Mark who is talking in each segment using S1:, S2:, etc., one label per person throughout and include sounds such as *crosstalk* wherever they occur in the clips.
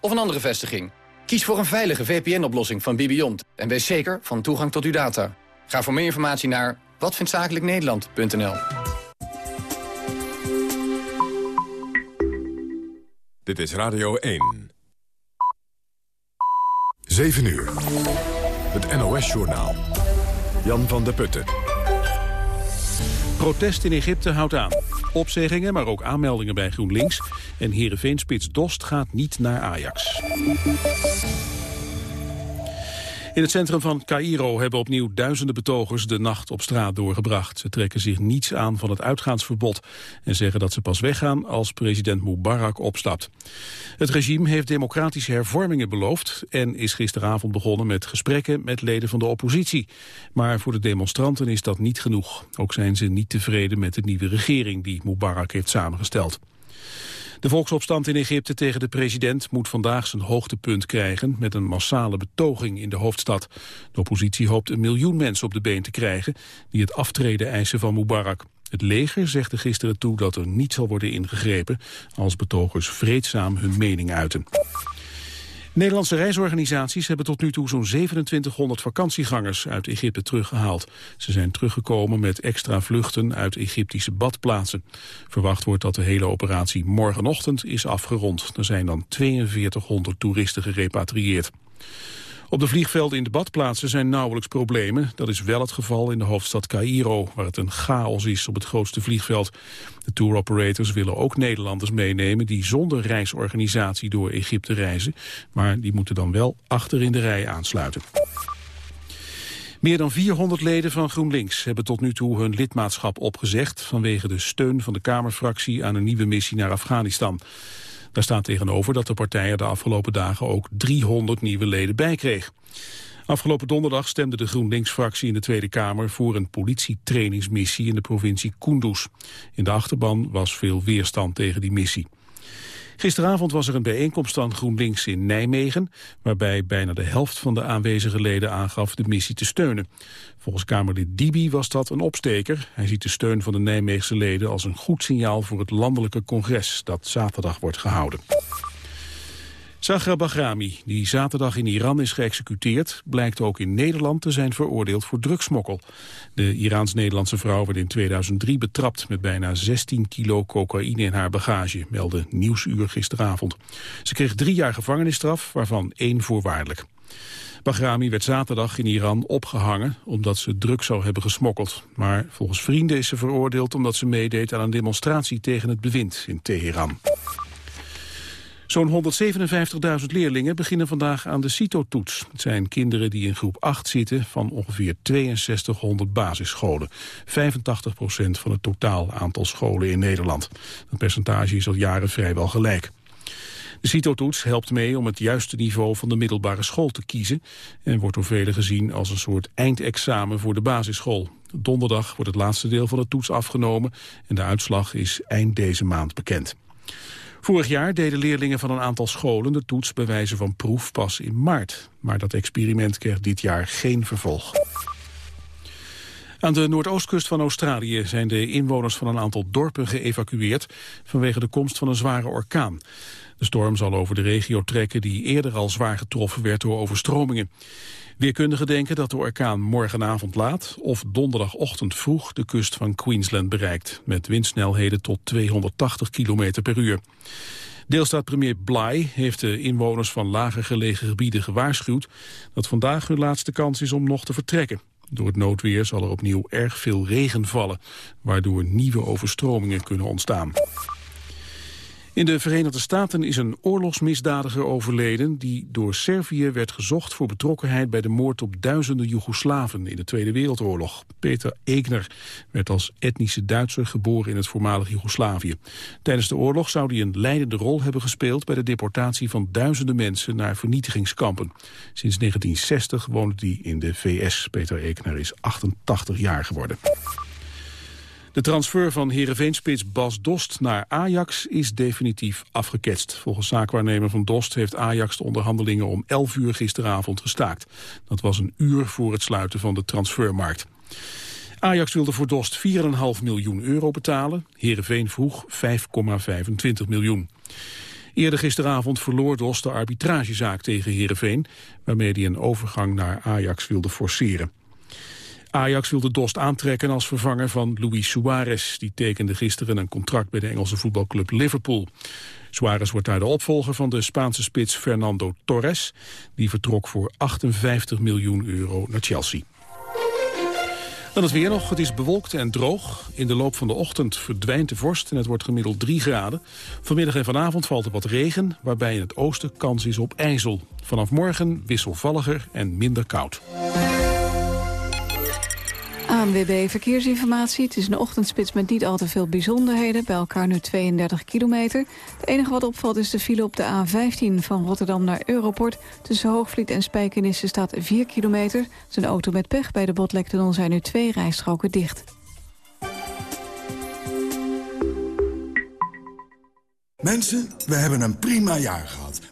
S1: of een andere vestiging. Kies voor een veilige VPN-oplossing van Bibiont en wees zeker van toegang tot uw data. Ga voor meer informatie naar watvindzakelijknederland.nl.
S2: Dit is Radio 1. 7 uur. Het NOS-journaal. Jan van der Putten.
S3: Protest in Egypte houdt aan. Opzeggingen, maar ook aanmeldingen bij GroenLinks. En Heerenveenspits Dost gaat niet naar Ajax. In het centrum van Cairo hebben opnieuw duizenden betogers de nacht op straat doorgebracht. Ze trekken zich niets aan van het uitgaansverbod en zeggen dat ze pas weggaan als president Mubarak opstapt. Het regime heeft democratische hervormingen beloofd en is gisteravond begonnen met gesprekken met leden van de oppositie. Maar voor de demonstranten is dat niet genoeg. Ook zijn ze niet tevreden met de nieuwe regering die Mubarak heeft samengesteld. De volksopstand in Egypte tegen de president moet vandaag zijn hoogtepunt krijgen met een massale betoging in de hoofdstad. De oppositie hoopt een miljoen mensen op de been te krijgen die het aftreden eisen van Mubarak. Het leger zegt er gisteren toe dat er niet zal worden ingegrepen als betogers vreedzaam hun mening uiten. Nederlandse reisorganisaties hebben tot nu toe zo'n 2700 vakantiegangers uit Egypte teruggehaald. Ze zijn teruggekomen met extra vluchten uit Egyptische badplaatsen. Verwacht wordt dat de hele operatie morgenochtend is afgerond. Er zijn dan 4200 toeristen gerepatrieerd. Op de vliegvelden in de badplaatsen zijn nauwelijks problemen. Dat is wel het geval in de hoofdstad Cairo, waar het een chaos is op het grootste vliegveld. De tour operators willen ook Nederlanders meenemen die zonder reisorganisatie door Egypte reizen. Maar die moeten dan wel achter in de rij aansluiten. Meer dan 400 leden van GroenLinks hebben tot nu toe hun lidmaatschap opgezegd... vanwege de steun van de Kamerfractie aan een nieuwe missie naar Afghanistan. Daar staat tegenover dat de partij er de afgelopen dagen ook 300 nieuwe leden bij kreeg. Afgelopen donderdag stemde de GroenLinks-fractie in de Tweede Kamer voor een politietrainingsmissie in de provincie Kunduz. In de achterban was veel weerstand tegen die missie. Gisteravond was er een bijeenkomst van GroenLinks in Nijmegen... waarbij bijna de helft van de aanwezige leden aangaf de missie te steunen. Volgens Kamerlid Dibi was dat een opsteker. Hij ziet de steun van de Nijmeegse leden als een goed signaal... voor het landelijke congres dat zaterdag wordt gehouden. Sagra Bahrami, die zaterdag in Iran is geëxecuteerd... blijkt ook in Nederland te zijn veroordeeld voor drugsmokkel. De Iraans-Nederlandse vrouw werd in 2003 betrapt... met bijna 16 kilo cocaïne in haar bagage, meldde Nieuwsuur gisteravond. Ze kreeg drie jaar gevangenisstraf, waarvan één voorwaardelijk. Bahrami werd zaterdag in Iran opgehangen omdat ze drugs zou hebben gesmokkeld. Maar volgens vrienden is ze veroordeeld omdat ze meedeed aan een demonstratie tegen het bewind in Teheran. Zo'n 157.000 leerlingen beginnen vandaag aan de CITO-toets. Het zijn kinderen die in groep 8 zitten van ongeveer 6200 basisscholen. 85 procent van het totaal aantal scholen in Nederland. Dat percentage is al jaren vrijwel gelijk. De CITO-toets helpt mee om het juiste niveau van de middelbare school te kiezen... en wordt door velen gezien als een soort eindexamen voor de basisschool. Donderdag wordt het laatste deel van de toets afgenomen... en de uitslag is eind deze maand bekend. Vorig jaar deden leerlingen van een aantal scholen de toets bij wijze van proef pas in maart. Maar dat experiment kreeg dit jaar geen vervolg. Aan de noordoostkust van Australië zijn de inwoners van een aantal dorpen geëvacueerd vanwege de komst van een zware orkaan. De storm zal over de regio trekken die eerder al zwaar getroffen werd door overstromingen. Weerkundigen denken dat de orkaan morgenavond laat of donderdagochtend vroeg de kust van Queensland bereikt, met windsnelheden tot 280 km per uur. Deelstaat-premier Bly heeft de inwoners van lager gelegen gebieden gewaarschuwd dat vandaag hun laatste kans is om nog te vertrekken. Door het noodweer zal er opnieuw erg veel regen vallen, waardoor nieuwe overstromingen kunnen ontstaan. In de Verenigde Staten is een oorlogsmisdadiger overleden... die door Servië werd gezocht voor betrokkenheid bij de moord op duizenden Joegoslaven in de Tweede Wereldoorlog. Peter Egner werd als etnische Duitser geboren in het voormalig Joegoslavië. Tijdens de oorlog zou hij een leidende rol hebben gespeeld... bij de deportatie van duizenden mensen naar vernietigingskampen. Sinds 1960 woonde hij in de VS. Peter Egner is 88 jaar geworden. De transfer van Heerenveenspits Bas Dost naar Ajax is definitief afgeketst. Volgens zaakwaarnemer van Dost heeft Ajax de onderhandelingen om 11 uur gisteravond gestaakt. Dat was een uur voor het sluiten van de transfermarkt. Ajax wilde voor Dost 4,5 miljoen euro betalen. Heerenveen vroeg 5,25 miljoen. Eerder gisteravond verloor Dos de arbitragezaak tegen Heerenveen... waarmee hij een overgang naar Ajax wilde forceren. Ajax wilde Dost aantrekken als vervanger van Luis Suarez. Die tekende gisteren een contract bij de Engelse voetbalclub Liverpool. Suarez wordt daar de opvolger van de Spaanse spits Fernando Torres. Die vertrok voor 58 miljoen euro naar Chelsea. Dan het weer nog. Het is bewolkt en droog. In de loop van de ochtend verdwijnt de vorst en het wordt gemiddeld 3 graden. Vanmiddag en vanavond valt er wat regen, waarbij in het oosten kans is op ijzel. Vanaf morgen wisselvalliger en minder koud.
S4: ANWB Verkeersinformatie. Het is een ochtendspits met niet al te veel bijzonderheden. Bij elkaar nu 32 kilometer. Het enige wat opvalt is de file op de A15 van Rotterdam naar Europort. Tussen Hoogvliet en Spijkenisse staat 4 kilometer. Zijn auto met pech bij de Botlektunnel zijn nu twee rijstroken dicht.
S5: Mensen, we hebben een prima jaar gehad.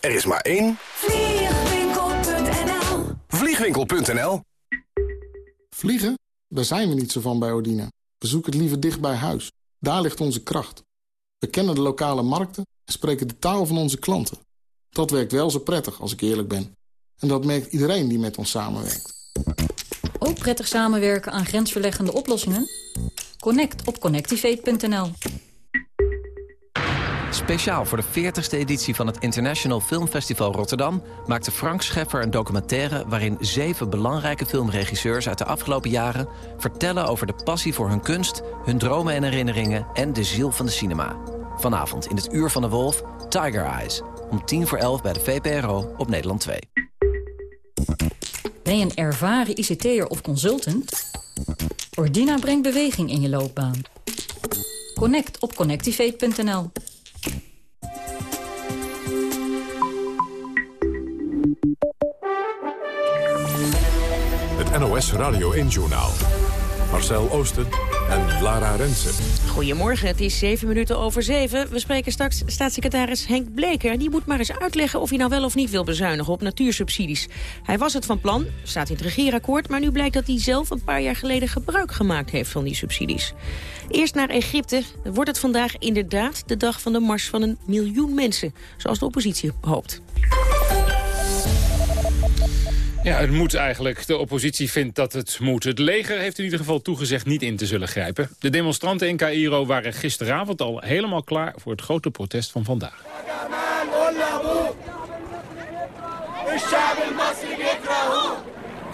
S6: Er is maar één.
S7: Vliegwinkel.nl
S6: Vliegwinkel.nl
S8: Vliegen? Daar zijn we niet zo van bij Ordina. We zoeken het liever dicht bij huis. Daar ligt onze kracht. We kennen de lokale markten en spreken de taal van onze klanten. Dat werkt wel zo prettig, als ik eerlijk ben. En dat merkt iedereen die met ons samenwerkt.
S9: Ook prettig samenwerken aan grensverleggende oplossingen? Connect op connectivate.nl
S10: Speciaal voor de 40ste editie van het International Film Festival Rotterdam... maakte Frank Scheffer een documentaire... waarin zeven belangrijke filmregisseurs uit de afgelopen jaren... vertellen over de passie voor hun kunst, hun dromen en herinneringen... en de ziel van de cinema. Vanavond in het Uur van de Wolf, Tiger Eyes. Om tien voor elf bij de VPRO op Nederland 2.
S9: Ben je een ervaren ICT'er of consultant? Ordina brengt beweging in je loopbaan. Connect op connectivate.nl
S2: NOS Radio 1-journaal. Marcel Oosten en Lara Rensen.
S11: Goedemorgen, het is zeven minuten over zeven. We spreken straks staatssecretaris Henk Bleker. Die moet maar eens uitleggen of hij nou wel of niet wil bezuinigen op natuursubsidies. Hij was het van plan, staat in het regeerakkoord... maar nu blijkt dat hij zelf een paar jaar geleden gebruik gemaakt heeft van die subsidies. Eerst naar Egypte. Wordt het vandaag inderdaad de dag van de mars van een miljoen mensen... zoals de oppositie hoopt.
S12: Ja, het moet eigenlijk. De oppositie vindt dat het moet. Het leger heeft in ieder geval toegezegd niet in te zullen grijpen. De demonstranten in Cairo waren gisteravond al helemaal klaar... voor het grote protest van vandaag.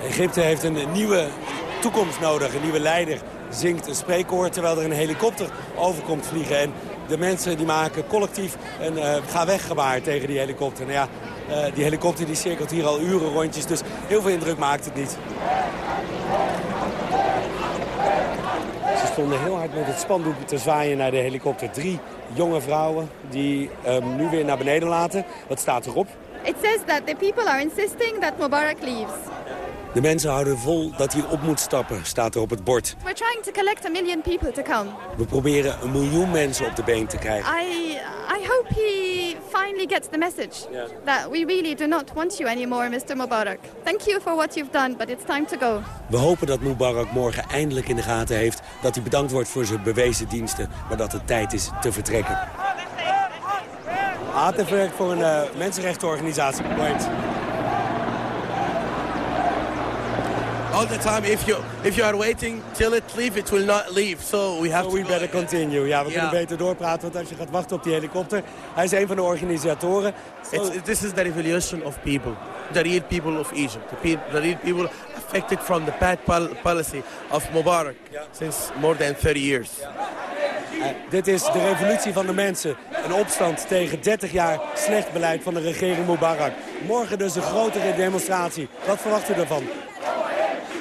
S13: Egypte heeft een nieuwe toekomst nodig, een nieuwe leider. Zingt een spreekkoor terwijl er een helikopter overkomt vliegen. En de mensen die maken collectief een uh, ga weg gebaar tegen die helikopter. Nou ja, uh, die helikopter die cirkelt hier al uren rondjes, dus heel veel indruk maakt het niet. Ze stonden heel hard met het spandoek te zwaaien naar de helikopter. Drie jonge vrouwen die um, nu weer naar beneden laten. Wat staat erop?
S14: It says that the people are insisting that Mubarak leaves.
S13: De mensen houden vol dat hij op moet stappen, staat er op het bord.
S14: We're trying to collect a million people to come.
S13: We proberen een miljoen mensen op de been te krijgen.
S14: I, I hope he finally gets the message
S13: Yeah.
S14: that we really do not want you anymore, Mr. Mubarak. Thank you for what you've done, but it's time to go.
S13: We hopen dat Mubarak morgen eindelijk in de gaten heeft... dat hij bedankt wordt voor zijn bewezen diensten... maar dat het tijd is te vertrekken. ATF werkt voor een uh, mensenrechtenorganisatie. Right.
S15: All the time. If you if you are waiting till it leave, it will not leave. So we have
S13: So
S15: to.
S13: we better continue. Ja, we kunnen beter doorpraten, want als je gaat wachten op die helikopter... Hij is een van de organisatoren.
S15: It's, this is the revolution of people, the real people of Egypt, the, real people affected from the bad pol policy of Mubarak since more than 30 years.
S13: Eh, dit is de revolutie van de mensen. Een opstand tegen 30 jaar slecht beleid van de regering Mubarak. Morgen dus een grotere demonstratie. Wat verwacht u ervan?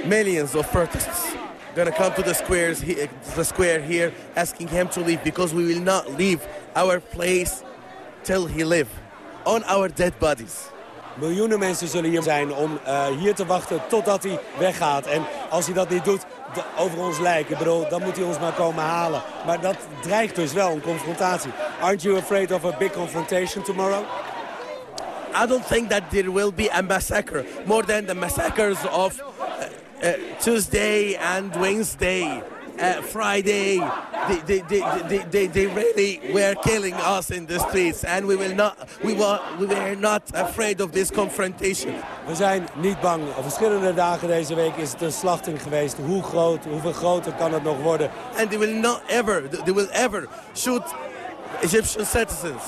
S15: Millions of protests gonna come to the squares, he, the square here, asking him to leave because we will not leave our place till he leave. on our dead bodies.
S13: Miljoenen mensen zullen hier zijn om uh, hier te wachten totdat hij weggaat. En als hij dat niet doet, over ons lijken. Ik bedoel, dan moet hij ons maar komen halen. Maar dat dreigt dus wel, een confrontatie. Aren't you afraid of a big confrontation tomorrow?
S15: I don't think that there will be a massacre more than the massacres of uh, Tuesday and Wednesday. Uh, Friday, they, they, they, they, they really were killing us in the streets. And we, will not, we, were, we were not afraid of this confrontation.
S13: We zijn niet bang. Verschillende dagen deze week is het een slachting geweest. Hoe groot, hoeveel groter kan het nog worden?
S15: And they will not ever, they will ever shoot Egyptian citizens.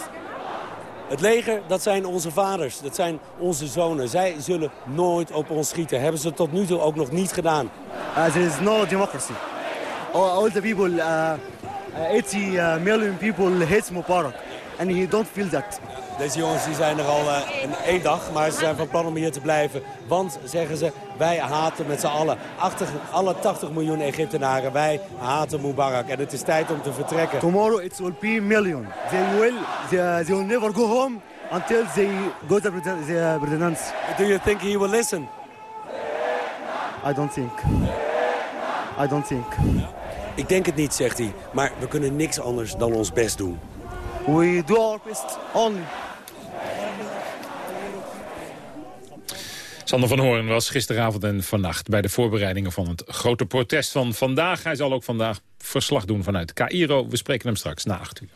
S13: Het leger, dat zijn onze vaders, dat zijn onze zonen. Zij zullen nooit op ons schieten. Hebben ze tot nu toe ook nog niet gedaan.
S7: Uh, is no democracy. All, all the people, uh, 80 uh, million people hate Mubarak. And he don't feel that.
S13: Deze jongens die zijn er al uh, in één dag, maar ze zijn van plan om hier te blijven. Want, zeggen ze, wij haten met z'n allen. 80, alle 80 miljoen Egyptenaren, wij haten Mubarak. En het is tijd om te vertrekken.
S7: Tomorrow it will be million. They will, they, they will never go home until they go to the presidency.
S13: Do you think he will listen?
S7: I don't think. I don't think.
S13: Ik denk het niet, zegt hij. Maar we kunnen niks anders dan ons best doen.
S7: We do our best only.
S12: Sander van Hoorn was gisteravond en vannacht bij de voorbereidingen van het grote protest van vandaag. Hij zal ook vandaag verslag doen vanuit Cairo. We spreken hem straks na acht uur.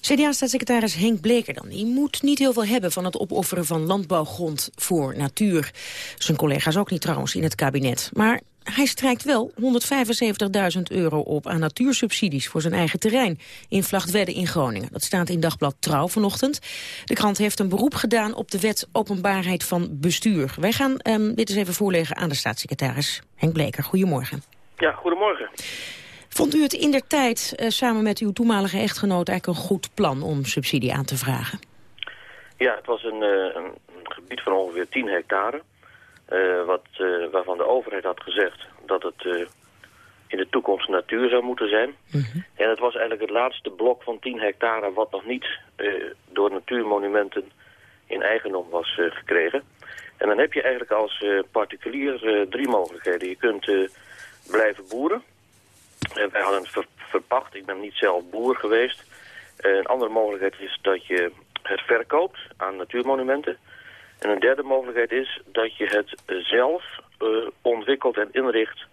S11: CDA-staatssecretaris Henk Bleker dan. Die moet niet heel veel hebben van het opofferen van landbouwgrond voor natuur. Zijn collega's ook niet trouwens in het kabinet. Maar hij strijkt wel 175.000 euro op aan natuursubsidies voor zijn eigen terrein in Vlachtwedde in Groningen. Dat staat in Dagblad Trouw vanochtend. De krant heeft een beroep gedaan op de wet openbaarheid van bestuur. Wij gaan um, dit eens even voorleggen aan de staatssecretaris Henk Bleker. Goedemorgen.
S16: Ja, goedemorgen.
S11: Vond u het in der tijd uh, samen met uw toenmalige echtgenoot eigenlijk een goed plan om subsidie aan te vragen?
S16: Ja, het was een, uh, een gebied van ongeveer 10 hectare. Uh, wat, uh, waarvan de overheid had gezegd dat het uh, in de toekomst natuur zou moeten zijn. -hmm. En het was eigenlijk het laatste blok van 10 hectare wat nog niet door natuurmonumenten in eigendom was gekregen. En dan heb je eigenlijk als particulier drie mogelijkheden. Je kunt blijven boeren. wij hadden ver verpacht, ik ben niet zelf boer geweest. een andere mogelijkheid is dat je het verkoopt aan natuurmonumenten. En een derde mogelijkheid is dat je het zelf uh, ontwikkelt en inricht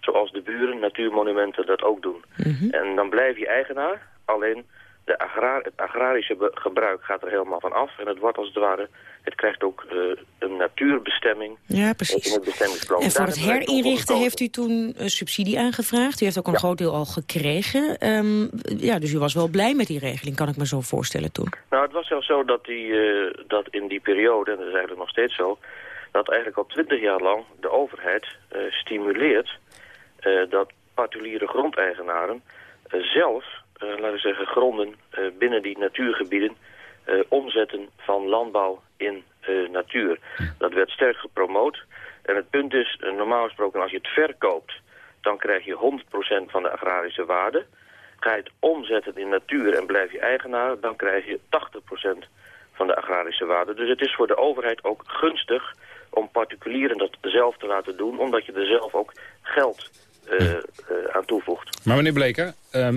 S16: zoals de buren, natuurmonumenten dat ook doen. Mm -hmm. En dan blijf je eigenaar, alleen de agra het agrarische gebruik gaat er helemaal van af. En het wordt als het ware, het krijgt ook uh, een natuurbestemming
S11: ja, precies.
S16: in het bestemmingsplan.
S11: En voor het herinrichten heeft u toen uh, subsidie aangevraagd. U heeft ook een ja. groot deel al gekregen. Um, ja, dus u was wel blij met die regeling, kan ik me zo voorstellen toen.
S16: Nou, het was zelfs zo dat, die, uh, dat in die periode, en dat is eigenlijk nog steeds zo... dat eigenlijk al twintig jaar lang de overheid stimuleert... dat particuliere grondeigenaren zelf laten we zeggen, gronden uh, binnen die natuurgebieden uh, omzetten van landbouw in natuur. Dat werd sterk gepromoot. En het punt is, normaal gesproken, als je het verkoopt, dan krijg je 100% van de agrarische waarde. Ga je het omzetten in natuur en blijf je eigenaar, dan krijg je 80% van de agrarische waarde. Dus het is voor de overheid ook gunstig om particulieren dat zelf te laten doen, omdat je er zelf ook geld aan toevoegt.
S12: Maar meneer Bleker, uh,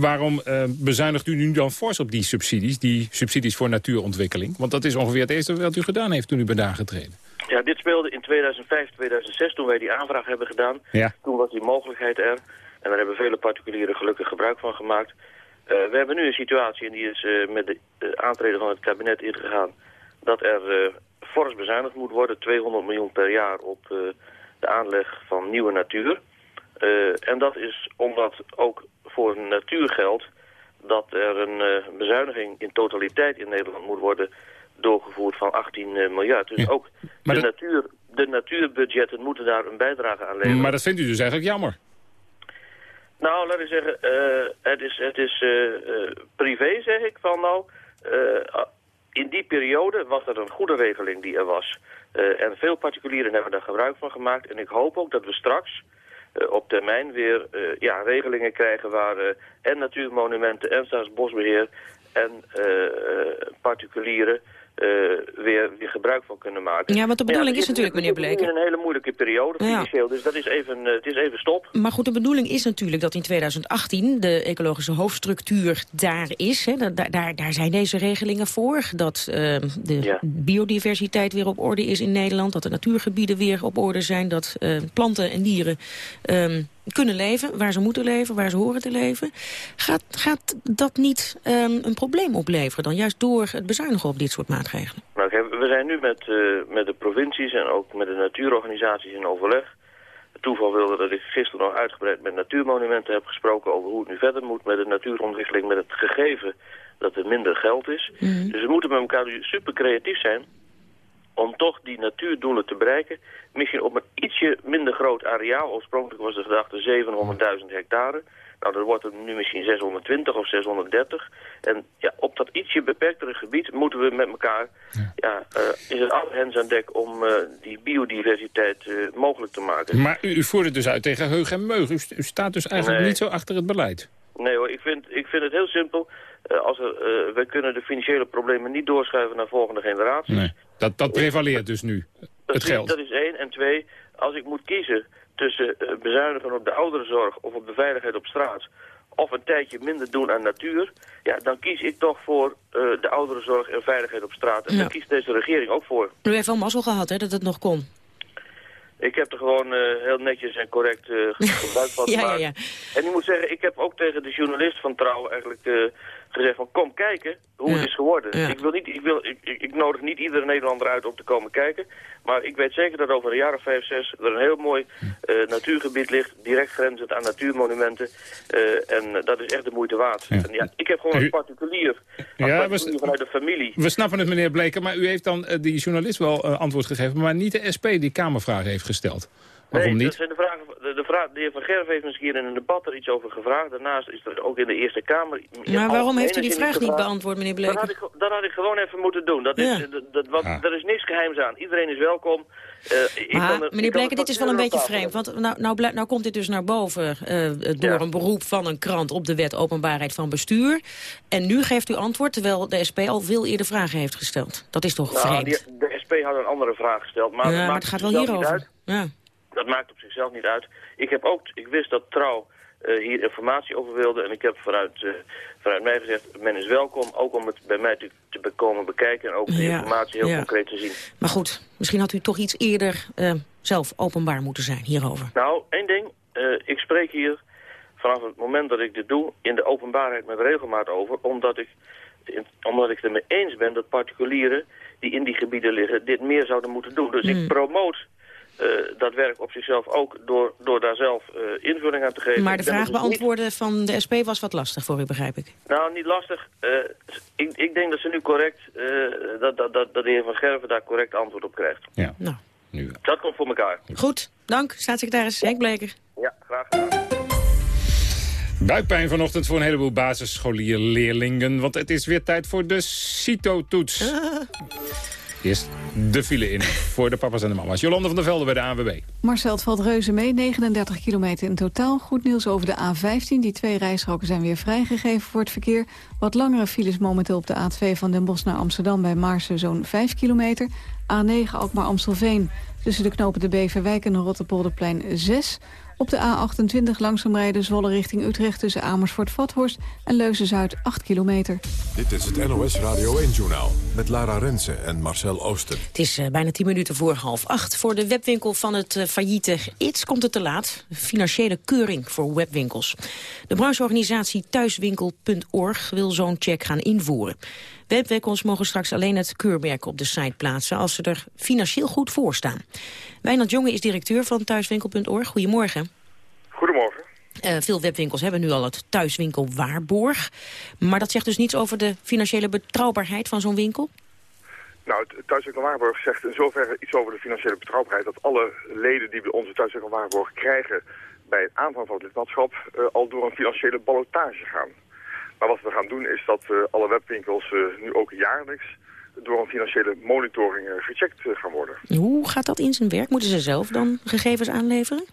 S12: waarom bezuinigt u nu dan fors op die subsidies, die subsidies voor natuurontwikkeling? Want dat is ongeveer het eerste wat u gedaan heeft toen u bent aangetreden.
S16: Ja, dit speelde in 2005, 2006, toen wij die aanvraag hebben gedaan.
S12: Ja.
S16: Toen was die mogelijkheid er. En daar hebben vele particulieren gelukkig gebruik van gemaakt. we hebben nu een situatie, en die is met de aantreden van het kabinet ingegaan... dat er fors bezuinigd moet worden, 200 miljoen per jaar op de aanleg van nieuwe natuur... Uh, en dat is omdat ook voor natuur geldt dat er een uh, bezuiniging in totaliteit in Nederland moet worden doorgevoerd van 18 uh, miljard. Dus ja. ook de, dat... natuur, de natuurbudgetten moeten daar een bijdrage aan leveren.
S12: Maar dat vindt u dus eigenlijk jammer?
S16: Nou, laat ik zeggen, het is, het is privé, zeg ik, van nou... in die periode was er een goede regeling die er was. en veel particulieren hebben daar gebruik van gemaakt. En ik hoop ook dat we straks... Uh, op termijn weer uh, ja, regelingen krijgen waar uh, en natuurmonumenten en staatsbosbeheer en particulieren weer, weer gebruik van kunnen maken.
S11: Ja, want de bedoeling
S16: ja,
S11: is natuurlijk, meneer Bleker...
S16: in een hele moeilijke periode financieel, ja. dus dat is even, uh, het is even stop.
S11: Maar goed, de bedoeling is natuurlijk dat in 2018 de ecologische hoofdstructuur daar is. Hè. Daar, daar, daar zijn deze regelingen voor. Dat uh, de ja. biodiversiteit weer op orde is in Nederland. Dat de natuurgebieden weer op orde zijn. Dat planten en dieren... Um, kunnen leven, waar ze moeten leven, waar ze horen te leven. Gaat, gaat dat niet um, een probleem opleveren dan, juist door het bezuinigen op dit soort maatregelen?
S16: Nou, we zijn nu met, uh, met de provincies en ook met de natuurorganisaties in overleg. Het toeval wilde dat ik gisteren nog uitgebreid met natuurmonumenten heb gesproken over hoe het nu verder moet met de natuurontwikkeling, met het gegeven dat er minder geld is. Mm -hmm. Dus we moeten met elkaar nu super creatief zijn om toch die natuurdoelen te bereiken. Misschien op een ietsje minder groot areaal. Oorspronkelijk was de gedachte 700.000 hectare. Nou, dat wordt er nu misschien 620 of 630. En ja, op dat ietsje beperktere gebied moeten we met elkaar... Ja, ja uh, is het alle hens aan dek om uh, die biodiversiteit uh, mogelijk te maken.
S12: Maar u, u voert het dus uit tegen heug en meug. U, u staat dus eigenlijk
S16: Nee.
S12: niet zo achter het beleid.
S16: Nee hoor, ik vind, ik vind het heel simpel. Uh, als er, uh, wij kunnen de financiële problemen niet doorschuiven naar volgende generaties.
S12: Nee. Dat, dat prevaleert dus nu,
S16: Dat
S12: het
S16: is,
S12: geld.
S16: dat is één. En twee, als ik moet kiezen tussen uh, bezuinigen op de ouderenzorg of op de veiligheid op straat... of een tijdje minder doen aan natuur... ja, dan kies ik toch voor uh, de ouderenzorg en veiligheid op straat. En
S11: Ja.
S16: daar kiest deze regering ook voor.
S11: U heeft wel mazzel gehad hè, dat het nog kon.
S16: Ik heb er gewoon uh, heel netjes en correct uh, gebruik van *laughs*
S11: Ja, ja,
S16: gemaakt.
S11: ja.
S16: En ik moet zeggen, ik heb ook tegen de journalist van Trouw eigenlijk uh, gezegd van kom kijken hoe
S11: Ja.
S16: het is geworden.
S11: Ja.
S16: Ik, wil niet, ik, wil, ik, ik, nodig niet iedere Nederlander uit om te komen kijken. Maar ik weet zeker dat over een jaar of vijf, zes er een heel mooi uh, natuurgebied ligt. Direct grenzend aan natuurmonumenten. Uh, en dat is echt de moeite waard.
S12: Ja.
S16: En ja, ik heb gewoon een particulier,
S12: Ja, we-
S16: particulier vanuit de familie.
S12: We snappen het, meneer Bleker, maar u heeft dan eh, die journalist wel eh, antwoord gegeven... maar niet de SP die Kamervragen heeft gesteld. Waarom
S16: nee,
S12: niet?
S16: Dat zijn de, vragen, de, de, vraag, de heer Van Gerf heeft misschien in een debat er iets over gevraagd. Daarnaast is er ook in de Eerste Kamer...
S11: Maar waarom heeft u die vraag niet
S16: gevraagd.
S11: beantwoord, meneer
S16: Dat
S11: Bleker?
S16: had, ik, dat had ik gewoon even moeten doen. Dat is,
S11: Ja.
S16: dat, dat, wat,
S12: Ah.
S16: Er is niks geheims aan. Iedereen is welkom. Eh, ik
S11: Maar
S16: er-
S11: meneer Bleker, dit is wel een beetje vreemd. Want nou, nou, nou komt dit dus naar boven eh, door
S16: Ja.
S11: een beroep van een krant op de wet openbaarheid van bestuur. En nu geeft u antwoord terwijl de SP al veel eerder vragen heeft gesteld. Dat is toch
S16: Nou,
S11: vreemd?
S16: die- de SP had een andere vraag gesteld. Maar,
S11: ja,
S16: dat
S11: maar het gaat wel hierover. Ja.
S16: Dat maakt op zichzelf niet uit. Ik, heb ook, ik wist dat Trouw eh, hier informatie over wilde. En ik heb vanuit, eh, vanuit mij gezegd, men is welkom. Ook om het bij mij te, te komen bekijken. En ook de
S11: Ja,
S16: informatie heel
S11: ja.
S16: concreet te zien.
S11: Maar goed, misschien had u toch iets eerder eh, zelf openbaar moeten zijn hierover.
S16: Nou, één ding. Ik spreek hier vanaf het moment dat ik dit doe in de openbaarheid met regelmaat over. Omdat ik, omdat ik het ermee eens ben dat particulieren die in die gebieden liggen dit meer zouden moeten doen. Dus ik promoot eh, dat werk op zichzelf ook door, door daar zelf eh, invulling aan te geven.
S11: Maar de vraag
S16: niet-
S11: beantwoorden van de SP was wat lastig voor u, begrijp ik.
S16: Nou, niet lastig. Eh, ik, ik denk dat ze nu correct, eh, dat, dat, dat, dat de heer Van Gerven daar correct antwoord op krijgt.
S12: Ja.
S11: Nou.
S12: Nu.
S16: Dat komt voor elkaar.
S11: Goed, dank, staatssecretaris Henk Bleker.
S16: Ja, graag gedaan.
S12: Buikpijn vanochtend voor een heleboel basisschoolierleerlingen. Want het is weer tijd voor de CITO-toets. Eerst de file in voor de papa's en de mama's. Jolande van der Velde bij de ANWB.
S4: Marcel, het valt reuze mee. 39 kilometer in totaal. Goed nieuws over de A15. Die twee rijstroken zijn weer vrijgegeven voor het verkeer. Wat langere files momenteel op de A2 van Den Bosch naar Amsterdam... bij Maarsen zo'n 5 kilometer. A9 Alkmaar-Amstelveen. Tussen de knopen de Beverwijk en de Rotterpolderplein 6. Op de A28 langzaam rijden Zwolle richting Utrecht... tussen Amersfoort-Vathorst en Leuzen-Zuid 8 kilometer.
S2: Dit is het NOS Radio 1-journaal met Lara Rensen en Marcel Oosten.
S11: Het is eh, bijna 10 minuten voor half acht. Voor de webwinkel van het eh, failliete Iets komt het te laat. Financiële keuring voor webwinkels. De brancheorganisatie thuiswinkel.org wil zo'n check gaan invoeren. Webwinkels mogen straks alleen het keurmerk op de site plaatsen... als ze er financieel goed voor staan. Wijnand Jonge is directeur van thuiswinkel.org. Goedemorgen.
S17: Goedemorgen.
S11: Eh, veel webwinkels hebben nu al het thuiswinkelwaarborg. Maar dat zegt dus niets over de financiële betrouwbaarheid van zo'n winkel?
S17: Nou, het Thuiswinkel Waarborg zegt in zoverre iets over de financiële betrouwbaarheid... dat alle leden die onze Thuiswinkel Waarborg krijgen bij het aanvang van het lidmaatschap... eh, al door een financiële ballotage gaan. Maar wat we gaan doen is dat eh, alle webwinkels eh, nu ook jaarlijks... door een financiële monitoring eh, gecheckt gaan worden.
S11: Hoe gaat dat in zijn werk? Moeten ze zelf dan gegevens aanleveren?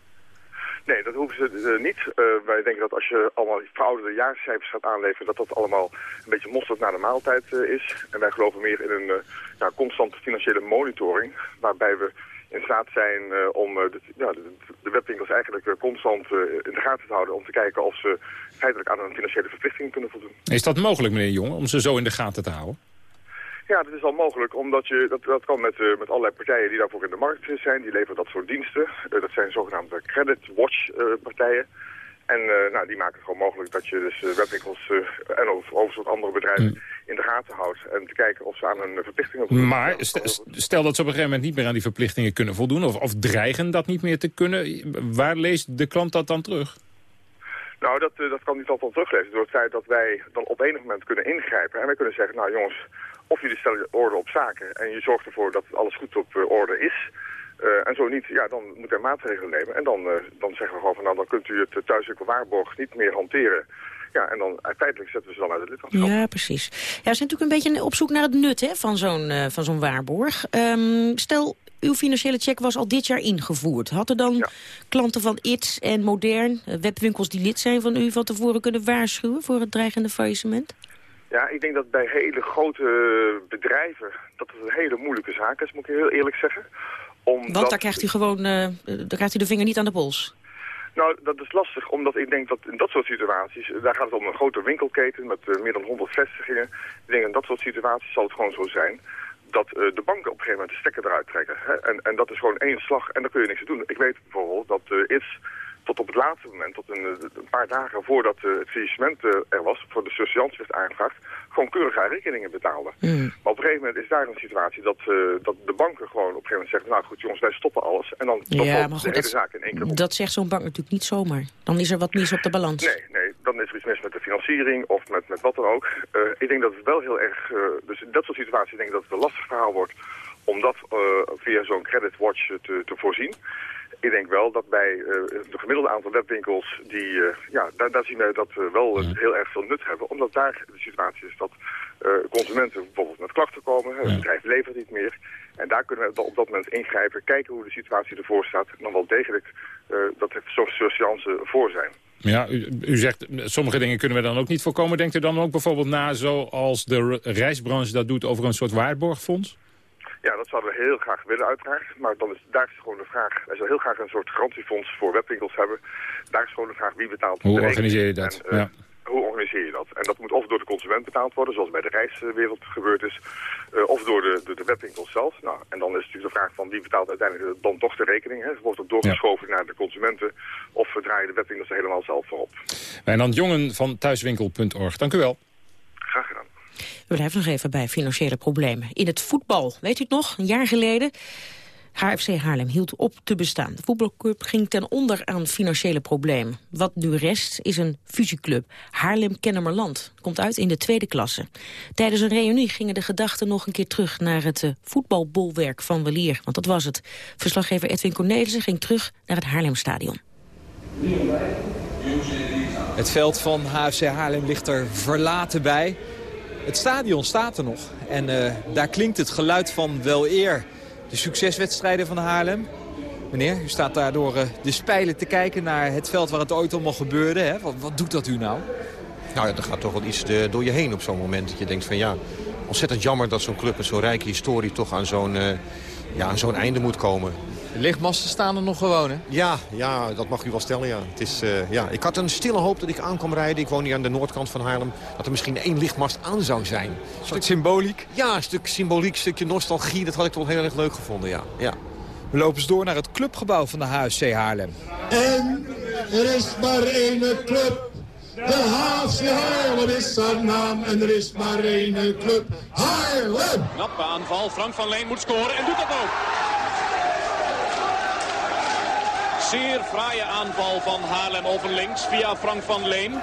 S17: Nee, dat hoeven ze uh, niet. Uh, wij denken dat als je allemaal verouderde jaarcijfers gaat aanleveren... dat dat allemaal een beetje mosterd naar de maaltijd uh, is. En wij geloven meer in een ja, constante financiële monitoring... waarbij we in staat zijn om de, ja, de, de, webwinkels eigenlijk constant in de gaten te houden... om te kijken of ze feitelijk aan hun financiële verplichtingen kunnen voldoen.
S12: Is dat mogelijk, meneer Jong, om ze zo in de gaten te houden?
S17: Ja, dat is al mogelijk, omdat je, dat, dat kan met, uh, met allerlei partijen die daarvoor in de markt zijn. Die leveren dat soort diensten. Uh, dat zijn zogenaamde credit watch uh, partijen. En nou, die maken het gewoon mogelijk dat je dus webwinkels en over, soort andere bedrijven mm. in de gaten houdt. En te kijken of ze aan hun verplichtingen voldoen.
S12: Maar stel dat ze op een gegeven moment niet meer aan die verplichtingen kunnen voldoen. Of, of dreigen dat niet meer te kunnen. Waar leest de klant dat dan terug?
S17: Nou, dat, dat kan niet altijd teruglezen door het feit dat wij dan op enig moment kunnen ingrijpen. En wij kunnen zeggen, nou jongens, of jullie stellen orde op zaken en je zorgt ervoor dat alles goed op uh, orde is. Uh, en zo niet, ja, dan moet er maatregelen nemen. En dan, dan zeggen we gewoon van, nou, dan kunt u het thuiswinkel waarborg niet meer hanteren. Ja, en dan uiteindelijk zetten we ze dan uit het lidmaatschap.
S11: Ja, precies. Ja, we zijn natuurlijk een beetje op zoek naar het nut hè, van zo'n van zo'n waarborg. Um, stel, uw financiële check was al dit jaar ingevoerd. Hadden dan ja. klanten van ITS en Modern, webwinkels die lid zijn van u... van tevoren kunnen waarschuwen voor het dreigende faillissement?
S17: Ja, ik denk dat bij hele grote bedrijven dat het een hele moeilijke zaak is, moet ik heel eerlijk zeggen.
S11: Omdat... Want daar krijgt u gewoon, uh, daar krijgt u de vinger niet aan de pols.
S17: Nou, dat is lastig, omdat ik denk dat in dat soort situaties, daar gaat het om een grote winkelketen met uh, meer dan 100 vestigingen. Ik denk in dat soort situaties zal het gewoon zo zijn dat uh, de banken op een gegeven moment de stekker eruit trekken. Hè? En, en dat is gewoon één slag en daar kun je niks aan doen. Ik weet bijvoorbeeld dat uh, ITS tot op het laatste moment, tot een, een paar dagen voordat het faillissement er was, voor de surseance werd aangevraagd, gewoon keurig haar rekeningen betaalde. Mm. Maar op een gegeven moment is daar een situatie dat, uh, dat de banken gewoon op een gegeven moment zeggen, nou goed jongens, wij stoppen alles. En dan
S11: ja, maar
S17: goed, de hele zaak in één keer op.
S11: Dat zegt zo'n bank natuurlijk niet zomaar. Dan is er wat mis op de balans.
S17: Nee, nee, dan is er iets mis met de financiering of met, met wat dan ook. ik denk dat het wel heel erg, dus in dat soort situaties denk ik dat het een lastig verhaal wordt om dat via zo'n credit watch te, te voorzien. Ik denk wel dat bij uh, de gemiddelde aantal webwinkels, die, uh, ja, daar, daar, zien we dat we wel uh, heel erg veel nut hebben. Omdat daar de situatie is dat consumenten bijvoorbeeld met klachten komen, het bedrijf levert niet meer. En daar kunnen we op dat moment ingrijpen, kijken hoe de situatie ervoor staat. En dan wel degelijk dat er sociance voor zijn.
S12: Ja, u, u, zegt, sommige dingen kunnen we dan ook niet voorkomen. Denkt u dan ook bijvoorbeeld na, zoals de reisbranche dat doet, over een soort waarborgfonds?
S17: Ja, dat zouden we heel graag willen uiteraard. Maar dan is, daar is gewoon de vraag, wij zouden heel graag een soort garantiefonds voor webwinkels hebben. Daar is gewoon de vraag wie betaalt
S12: Hoe organiseer je dat?
S17: En, uh, ja. Hoe organiseer je dat? En dat moet of door de consument betaald worden, zoals bij de reiswereld gebeurd is, uh, of door de, de, de webwinkels zelf. Nou, en dan is natuurlijk de vraag van wie betaalt uiteindelijk dan toch de rekening. Hè? Wordt het doorgeschoven ja. naar de consumenten of draaien de webwinkels er helemaal zelf voor op?
S12: Wijnand Jongen van thuiswinkel.org, dank u wel.
S11: We blijven nog even bij financiële problemen. In het voetbal, weet u het nog, een jaar geleden... HFC Haarlem hield op te bestaan. De voetbalclub ging ten onder aan financiële problemen. Wat nu rest is een fusieclub, Haarlem-Kennemerland. Komt uit in de tweede klasse. Tijdens een reunie gingen de gedachten nog een keer terug... naar het uh, voetbalbolwerk van Welier, want dat was het. Verslaggever Edwin Cornelissen ging terug naar het Haarlemstadion.
S18: Het veld van HFC Haarlem ligt er verlaten bij. Het stadion staat er nog. En uh, daar klinkt het geluid van wel eer. De succeswedstrijden van Haarlem. Meneer, u staat daar door uh, de spijlen te kijken naar het veld waar het ooit allemaal gebeurde. Hè? Wat, doet dat u nou?
S19: Nou, er gaat toch wel iets de, door je heen op zo'n moment. Dat je denkt van ja, ontzettend jammer dat zo'n club met zo'n rijke historie toch aan zo'n ja, aan zo'n einde moet komen.
S18: De lichtmasten staan er nog gewoon, hè?
S19: Ja, ja dat mag u wel stellen, ja. Het is, uh, ja. Ik had een stille hoop dat ik aan kwam rijden. Ik woon hier aan de noordkant van Haarlem. Dat er misschien één lichtmast aan zou zijn.
S18: Een stuk symboliek?
S19: Ja, een stuk symboliek, een stukje nostalgie. Dat had ik toch heel erg leuk gevonden, ja. ja.
S18: We lopen eens door naar het clubgebouw van de HSC Haarlem.
S20: En er is maar één club. De HFC Haarlem is zijn naam en er is maar één club. Haarlem!
S21: Knappe aanval. Frank van Leen moet scoren en doet dat ook. Zeer fraaie aanval van Haarlem over links via Frank van Leen.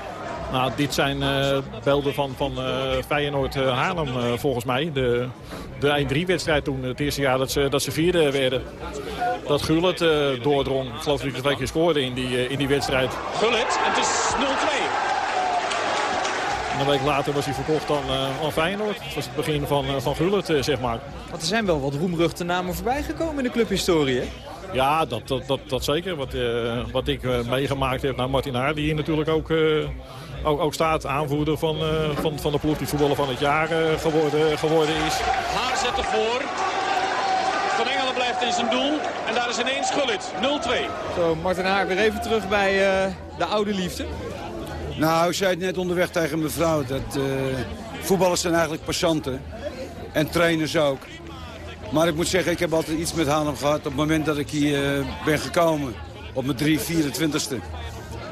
S22: Nou, dit zijn uh, beelden van, van uh, Feyenoord uh, Haarlem volgens mij. De, de 1-3-wedstrijd toen, het eerste jaar dat ze, dat ze vierde werden. Dat Gullit doordrong. Ik geloof dat hij twee keer scoorde in die, in die wedstrijd.
S21: Gullit, het is 0-2.
S22: een week later was hij verkocht aan, aan Feyenoord. Dat was het begin van, van Gullit, zeg maar.
S18: Want er zijn wel wat roemruchte namen voorbij gekomen in de clubhistorie, hè?
S22: Ja, dat, dat, dat, dat zeker. Wat, uh, wat ik uh, meegemaakt heb. Nou, Martin Haar, die hier natuurlijk ook, uh, ook, ook, staat. Aanvoerder van, van, van de ploeg die voetballer van het jaar geworden, geworden is.
S21: Haar zet ervoor. Van Engelen blijft in zijn doel. En daar is ineens Gullit. 0-2.
S18: Zo, Martin Haar weer even terug bij de oude liefde.
S23: Nou, ik zei het net onderweg tegen mevrouw. Dat voetballers zijn eigenlijk passanten. En trainers ook. Maar ik moet zeggen, ik heb altijd iets met Haarlem gehad op het moment dat ik hier uh, ben gekomen. Op mijn 3, 24ste.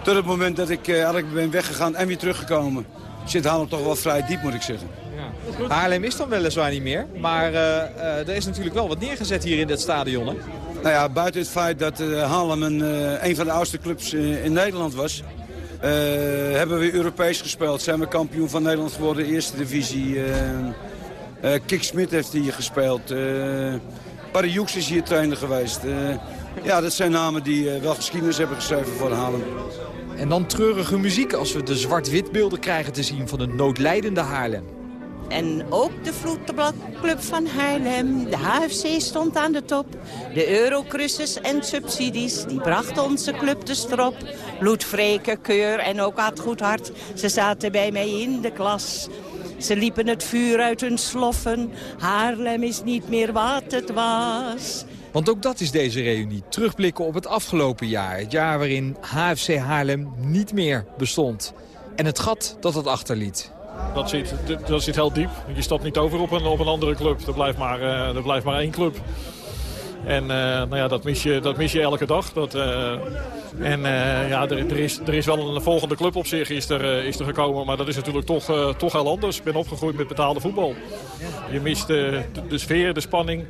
S23: Tot het moment dat ik uh, eigenlijk ben weggegaan en weer teruggekomen. Zit Haarlem toch wel vrij diep, moet ik zeggen.
S18: Ja. Haarlem is dan weliswaar niet meer. Maar uh, er is natuurlijk wel wat neergezet hier in dit stadion, hè?
S23: Nou ja, buiten het feit dat Haarlem een, een van de oudste clubs in Nederland was... hebben we Europees gespeeld. Zijn we kampioen van Nederland geworden, eerste divisie... Uh, Kik Smit heeft hier gespeeld. Uh, Barry Joeks is hier trainer geweest. Uh, ja, dat zijn namen die wel geschiedenis hebben geschreven voor Haarlem.
S18: En dan treurige muziek als we de zwart-wit beelden krijgen te zien van een noodlijdende Haarlem.
S24: En ook de voetbalclub van Haarlem, de HFC stond aan de top. De eurocruises en subsidies, die brachten onze club de strop. Loet Vreken, Keur en ook Ad Goedhart, ze zaten bij mij in de klas. Ze liepen het vuur uit hun sloffen. Haarlem is niet meer wat het was.
S18: Want ook dat is deze reunie. Terugblikken op het afgelopen jaar. Het jaar waarin HFC Haarlem niet meer bestond. En het gat dat het achterliet.
S22: Dat zit, dat zit heel diep. Je stapt niet over op een, op een andere club. Er blijft maar, er blijft maar één club. En uh, nou ja, dat, mis je, dat mis je elke dag. Dat, uh, en uh, ja, er, er, is, er is wel een volgende club op zich is er, is er gekomen. Maar dat is natuurlijk toch, toch heel anders. Ik ben opgegroeid met betaalde voetbal. Je mist de, de sfeer, de spanning.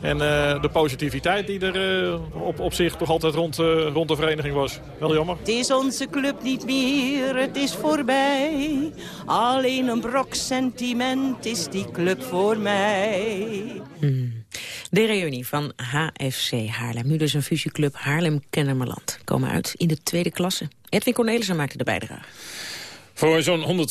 S22: En uh, de positiviteit die er uh, op, op zich toch altijd rond, uh, rond de vereniging was. Wel jammer.
S24: Het is onze club niet meer, het is voorbij. Alleen een brok sentiment is die club voor mij.
S11: Hmm. De reunie van HFC Haarlem. Nu dus een fusieclub Haarlem-Kennemerland. Komen uit in de tweede klasse. Edwin Cornelissen maakte de bijdrage.
S12: Voor zo'n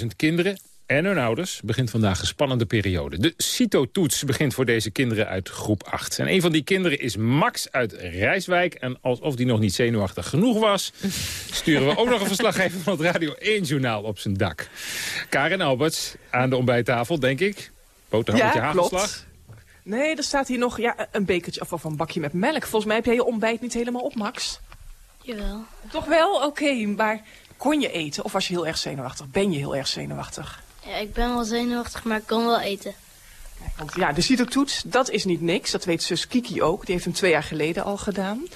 S12: 157.000 kinderen en hun ouders begint vandaag een spannende periode. De CITO-toets begint voor deze kinderen uit groep 8. En een van die kinderen is Max uit Rijswijk. En alsof die nog niet zenuwachtig genoeg was... sturen we ook nog een verslaggever van het Radio 1-journaal op zijn dak. Karen Alberts aan de ontbijttafel, denk ik. Boterhammetje ja, hagelslag.
S25: Nee, er staat hier nog ja, een bekertje of, of een bakje met melk. Volgens mij heb jij je ontbijt niet helemaal op, Max.
S26: Jawel.
S25: Toch wel? Oké, maar kon je eten of was je heel erg zenuwachtig? Ben je heel erg zenuwachtig?
S26: Ja, ik ben wel zenuwachtig, maar ik kan wel eten.
S25: Want ja, de CITO-toets, dat is niet niks. Dat weet zus Kiki ook. Die heeft hem twee jaar geleden al gedaan.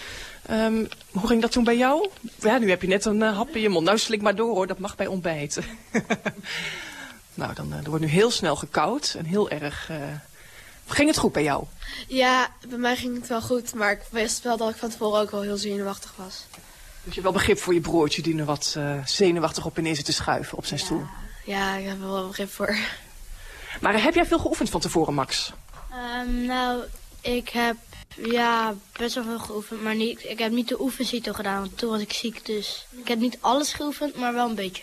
S25: Um, hoe ging dat toen bij jou? Ja, nu heb je net een uh, hap in je mond. Nou, slik maar door hoor, dat mag bij ontbijten. *laughs* nou, dan uh, er wordt nu heel snel gekoud en heel erg... Uh, ging het goed bij jou?
S26: Ja, bij mij ging het wel goed. Maar ik wist wel dat ik van tevoren ook wel heel zenuwachtig was.
S25: Dus je hebt wel begrip voor je broertje die er wat zenuwachtig op en neer zit te schuiven op zijn
S26: ja.
S25: stoel?
S26: Ja, ik heb er wel begrip voor.
S25: Maar heb jij veel geoefend van tevoren, Max?
S26: Um, nou, ik heb ja, best wel veel geoefend, maar niet, ik heb niet de oefencito gedaan, want toen was ik ziek. Dus ik heb niet alles geoefend, maar wel een beetje.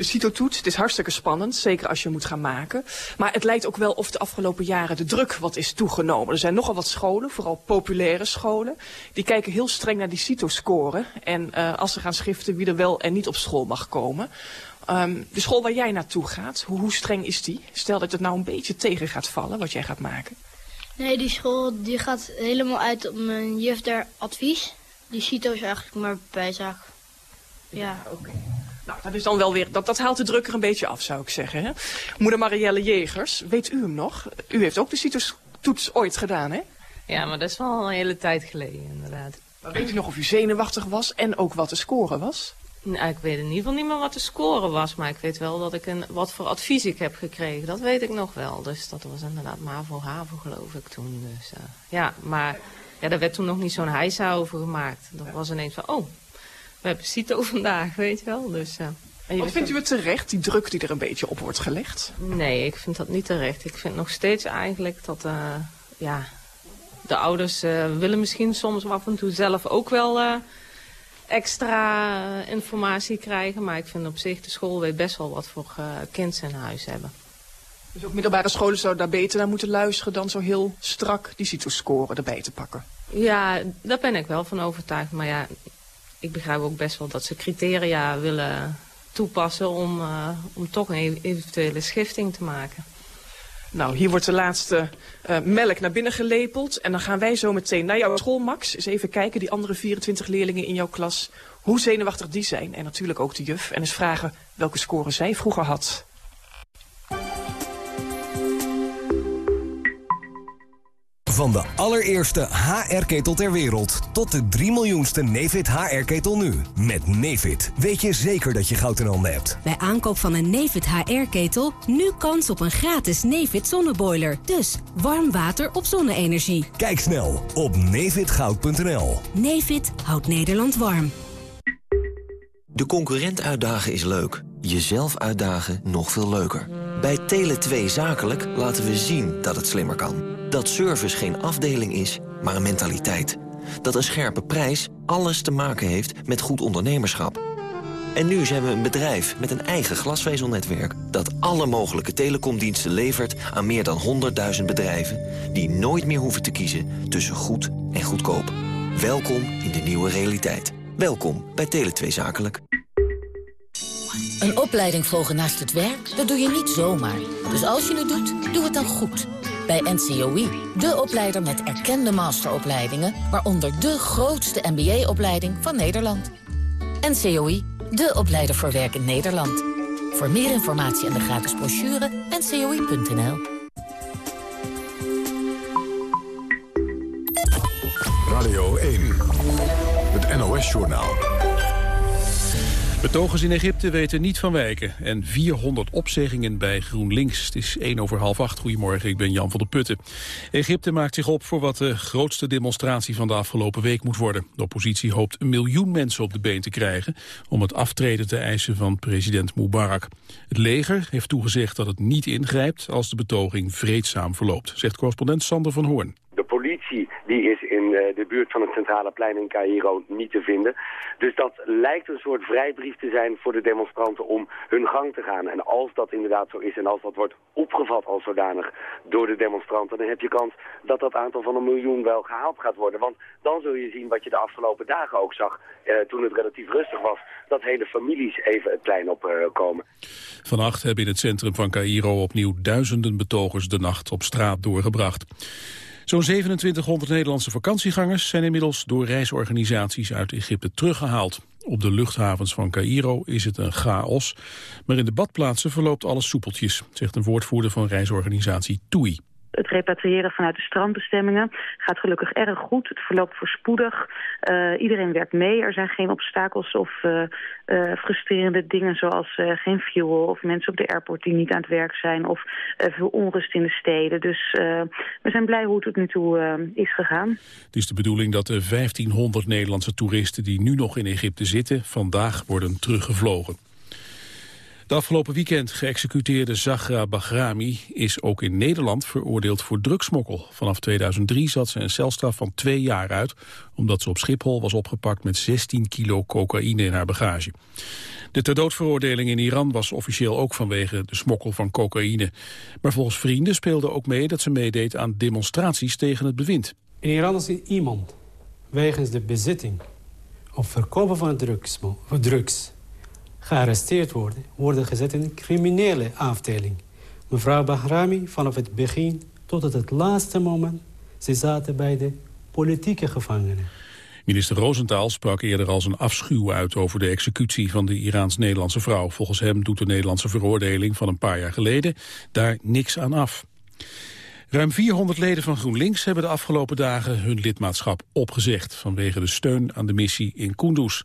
S25: De CITO-toets, het is hartstikke spannend, zeker als je moet gaan maken. Maar het lijkt ook wel of de afgelopen jaren de druk wat is toegenomen. Er zijn nogal wat scholen, vooral populaire scholen. Die kijken heel streng naar die CITO-score. En uh, als ze gaan schiften wie er wel en niet op school mag komen. Um, de school waar jij naartoe gaat, hoe, hoe, streng is die? Stel dat het nou een beetje tegen gaat vallen, wat jij gaat maken.
S26: Nee, die school die gaat helemaal uit op mijn juf der advies. Die CITO is eigenlijk maar bijzaak. Ja, ja
S25: oké. Okay. Nou, dat is dan wel weer, dat, dat haalt de druk er een beetje af, zou ik zeggen. Hè? Moeder Marielle Jegers, weet u hem nog? U heeft ook de CITO-toets ooit gedaan, hè?
S27: Ja, maar dat is wel een hele tijd geleden, inderdaad.
S25: Maar weet u nog of u zenuwachtig was en ook wat de score was?
S27: Nou, ik weet in ieder geval niet meer wat de score was. Maar ik weet wel dat ik een, wat voor advies ik heb gekregen. Dat weet ik nog wel. Dus dat was inderdaad MAVO-HAVO geloof ik toen. Dus, uh, ja, maar ja, daar werd toen nog niet zo'n heisa over gemaakt. Dat was ineens van, oh, we hebben CITO *laughs* vandaag, weet je wel. Dus, uh,
S25: en Wat vindt u het terecht, die druk die er een beetje op wordt gelegd?
S27: Nee, ik vind dat niet terecht. Ik vind nog steeds eigenlijk dat, uh, ja, de ouders willen misschien soms af en toe zelf ook wel extra informatie krijgen. Maar ik vind op zich de school weet best wel wat voor kind in huis hebben.
S25: Dus ook middelbare scholen zouden daar beter naar moeten luisteren... dan zo heel strak die CITO-score erbij te pakken.
S18: Ja, daar ben ik wel van overtuigd. Maar ja, ik begrijp ook best wel dat ze criteria willen toepassen... om, uh, om toch een eventuele schifting te maken.
S25: Nou, hier wordt de laatste uh, melk naar binnen gelepeld. En dan gaan wij zo meteen naar jouw school, Max. Eens even kijken, die andere 24 leerlingen in jouw klas... hoe zenuwachtig die zijn. En natuurlijk ook de juf. En eens vragen welke score zij vroeger had.
S28: Van de allereerste HR-ketel ter wereld tot de 3 miljoenste Nefit HR-ketel nu. Met Nefit weet je zeker dat je goud in handen hebt.
S29: Bij aankoop van een Nefit HR-ketel nu kans op een gratis Nefit zonneboiler. Dus warm water op zonne-energie.
S28: Kijk snel op nefitgoud.nl.
S29: Nefit houdt Nederland warm.
S30: De concurrent uitdagen is leuk. Jezelf uitdagen nog veel leuker. Bij Tele2 Zakelijk laten we zien dat het slimmer kan. Dat service geen afdeling is, maar een mentaliteit. Dat een scherpe prijs alles te maken heeft met goed ondernemerschap. En nu zijn we een bedrijf met een eigen glasvezelnetwerk... dat alle mogelijke telecomdiensten levert aan meer dan 100.000 bedrijven... die nooit meer hoeven te kiezen tussen goed en goedkoop. Welkom in de nieuwe realiteit. Welkom bij Tele2 Zakelijk.
S31: Een opleiding volgen naast het werk, dat doe je niet zomaar. Dus als je het doet, doe het dan goed. Bij NCOI, de opleider met erkende masteropleidingen... waaronder de grootste MBA-opleiding van Nederland. NCOI, de opleider voor werk in Nederland. Voor meer informatie en de gratis brochure, ncoi.nl.
S2: Radio 1, het NOS-journaal.
S3: Betogers in Egypte weten niet van wijken. En 400 opzeggingen bij GroenLinks. Het is 1 over half 8. Goedemorgen, ik ben Jan van der Putten. Egypte maakt zich op voor wat de grootste demonstratie van de afgelopen week moet worden. De oppositie hoopt een miljoen mensen op de been te krijgen... om het aftreden te eisen van president Mubarak. Het leger heeft toegezegd dat het niet ingrijpt... als de betoging vreedzaam verloopt, zegt correspondent Sander van Hoorn.
S32: De politie die is de buurt van het centrale plein in Cairo niet te vinden. Dus dat lijkt een soort vrijbrief te zijn voor de demonstranten om hun gang te gaan. En als dat inderdaad zo is en als dat wordt opgevat als zodanig door de demonstranten... dan heb je kans dat dat aantal van een miljoen wel gehaald gaat worden. Want dan zul je zien wat je de afgelopen dagen ook zag, eh, toen het relatief rustig was... dat hele families even het plein opkomen. Uh,
S3: Vannacht hebben in het centrum van Cairo opnieuw duizenden betogers de nacht op straat doorgebracht. Zo'n 2700 Nederlandse vakantiegangers zijn inmiddels door reisorganisaties uit Egypte teruggehaald. Op de luchthavens van Cairo is het een chaos, maar in de badplaatsen verloopt alles soepeltjes, zegt een woordvoerder van reisorganisatie TUI.
S33: Het repatriëren vanuit de strandbestemmingen gaat gelukkig erg goed. Het verloopt voorspoedig. Uh, iedereen werkt mee. Er zijn geen obstakels of uh, frustrerende dingen zoals geen fuel... of mensen op de airport die niet aan het werk zijn... of veel onrust in de steden. Dus we zijn blij hoe het tot nu toe is gegaan.
S3: Het is de bedoeling dat de 1500 Nederlandse toeristen die nu nog in Egypte zitten... vandaag worden teruggevlogen. De afgelopen weekend geëxecuteerde Zagra Bahrami is ook in Nederland veroordeeld voor drugsmokkel. Vanaf 2003 zat ze een celstraf van twee jaar uit, omdat ze op Schiphol was opgepakt met 16 kilo cocaïne in haar bagage. De ter doodveroordeling in Iran was officieel ook vanwege de smokkel van cocaïne. Maar volgens vrienden speelde ook mee dat ze meedeed aan demonstraties tegen het bewind.
S34: In Iran is iemand wegens de bezitting of verkopen van drugs, drugs gearresteerd worden... worden gezet in een criminele afdeling. Mevrouw Bahrami, vanaf het begin tot het laatste moment... ze zaten bij de politieke gevangenen.
S3: Minister Rosenthal sprak eerder als een afschuw uit over de executie van de Iraans-Nederlandse vrouw. Volgens hem doet de Nederlandse veroordeling van een paar jaar geleden daar niks aan af. Ruim 400 leden van GroenLinks hebben de afgelopen dagen hun lidmaatschap opgezegd vanwege de steun aan de missie in Kunduz.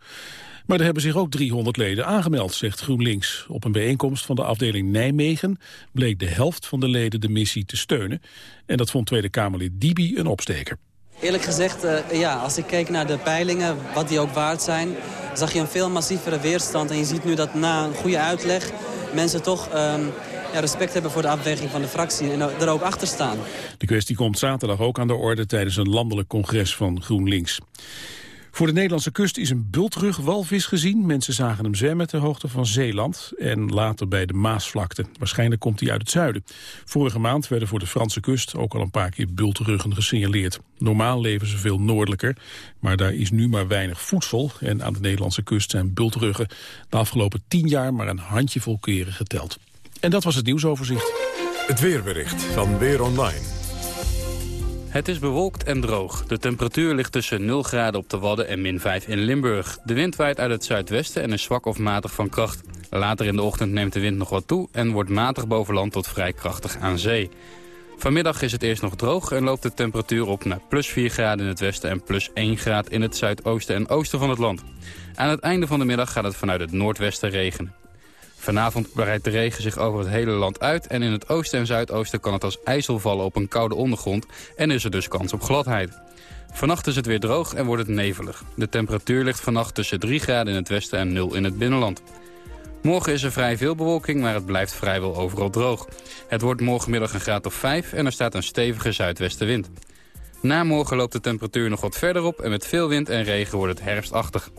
S3: Maar er hebben zich ook 300 leden aangemeld, zegt GroenLinks. Op een bijeenkomst van de afdeling Nijmegen bleek de helft van de leden de missie te steunen. En dat vond Tweede Kamerlid Dibi een opsteker.
S35: Eerlijk gezegd, uh, ja, als ik keek naar de peilingen, wat die ook waard zijn... zag je een veel massievere weerstand. En je ziet nu dat na een goede uitleg mensen toch... Um, ja, respect hebben voor de afweging van de fractie en er ook achter staan.
S3: De kwestie komt zaterdag ook aan de orde tijdens een landelijk congres van GroenLinks.
S36: Voor de Nederlandse kust is een bultrugwalvis gezien. Mensen zagen hem zwemmen ter hoogte van Zeeland en later bij de Maasvlakte. Waarschijnlijk komt hij uit het zuiden. Vorige maand werden voor de Franse kust ook al een paar keer bultruggen gesignaleerd. Normaal leven ze veel noordelijker, maar daar is nu maar weinig voedsel. En aan de Nederlandse kust zijn bultruggen de afgelopen tien jaar maar een handjevol keren geteld. En dat was het nieuwsoverzicht.
S2: Het weerbericht van Weer Online.
S37: Het is bewolkt en droog. De temperatuur ligt tussen 0 graden op de Wadden en min 5 in Limburg. De wind waait uit het zuidwesten en is zwak of matig van kracht. Later in de ochtend neemt de wind nog wat toe en wordt matig boven land tot vrij krachtig aan zee. Vanmiddag is het eerst nog droog en loopt de temperatuur op naar plus 4 graden in het westen en plus 1 graad in het zuidoosten en oosten van het land. Aan het einde van de middag gaat het vanuit het noordwesten regenen. Vanavond breidt de regen zich over het hele land uit... en in het oosten en zuidoosten kan het als ijzel vallen op een koude ondergrond... en is er dus kans op gladheid. Vannacht is het weer droog en wordt het nevelig. De temperatuur ligt vannacht tussen 3 graden in het westen en 0 in het binnenland. Morgen is er vrij veel bewolking, maar het blijft vrijwel overal droog. Het wordt morgenmiddag een graad of 5 en er staat een stevige zuidwestenwind. Na morgen loopt de temperatuur nog wat verder op en met veel wind en regen wordt het herfstachtig.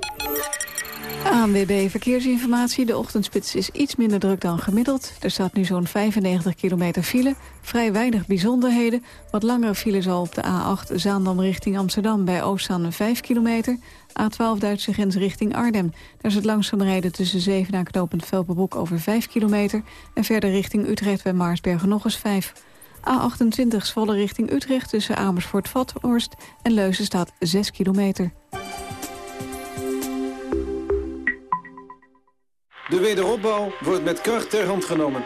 S38: ANWB Verkeersinformatie. De ochtendspits is iets minder druk dan gemiddeld. Er staat nu zo'n 95 kilometer file. Vrij weinig bijzonderheden. Wat langere files al op de A8 Zaandam richting Amsterdam... bij Oostzaan 5 kilometer. A12 Duitse grens richting Arnhem. Daar is het langzaam rijden tussen Zevenaar knopend Velperbroek over 5 kilometer. En verder richting Utrecht bij Maarsbergen nog eens 5. A28 Zwolle richting Utrecht tussen Amersfoort-Vathorst en Leuzen staat 6 kilometer.
S39: De wederopbouw wordt met kracht ter hand genomen.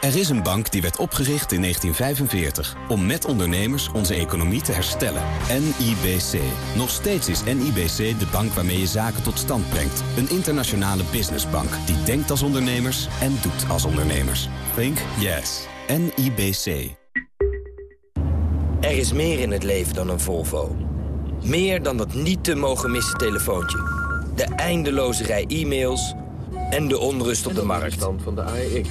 S40: Er is een bank die werd opgericht in 1945 om met ondernemers onze economie te herstellen. NIBC. Nog steeds is NIBC de bank waarmee je zaken tot stand brengt. Een internationale businessbank die denkt als ondernemers en doet als ondernemers. Think yes. NIBC.
S41: Er is meer in het leven dan een Volvo. Meer dan dat niet te mogen missen telefoontje. De eindeloze rij e-mails en de onrust op de markt. Van de AEX.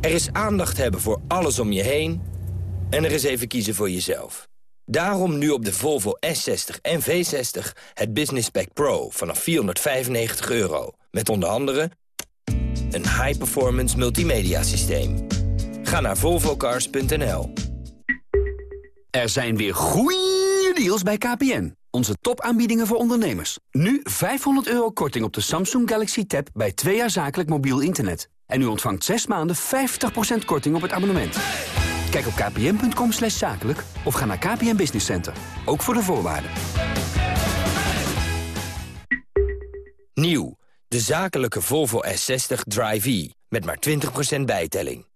S41: Er is aandacht hebben voor alles om je heen en er is even kiezen voor jezelf. Daarom nu op de Volvo S60 en V60 het Business Pack Pro vanaf 495 euro. Met onder andere een high-performance multimedia systeem. Ga naar volvocars.nl.
S42: Er zijn weer goeie deals bij KPN. Onze topaanbiedingen voor ondernemers. Nu 500 euro korting op de Samsung Galaxy Tab bij twee jaar zakelijk mobiel internet. En u ontvangt 6 maanden 50% korting op het abonnement. Kijk op kpn.com slash zakelijk of ga naar KPN Business Center. Ook voor de voorwaarden.
S41: Nieuw, de zakelijke Volvo S60 Drive-E met maar 20% bijtelling.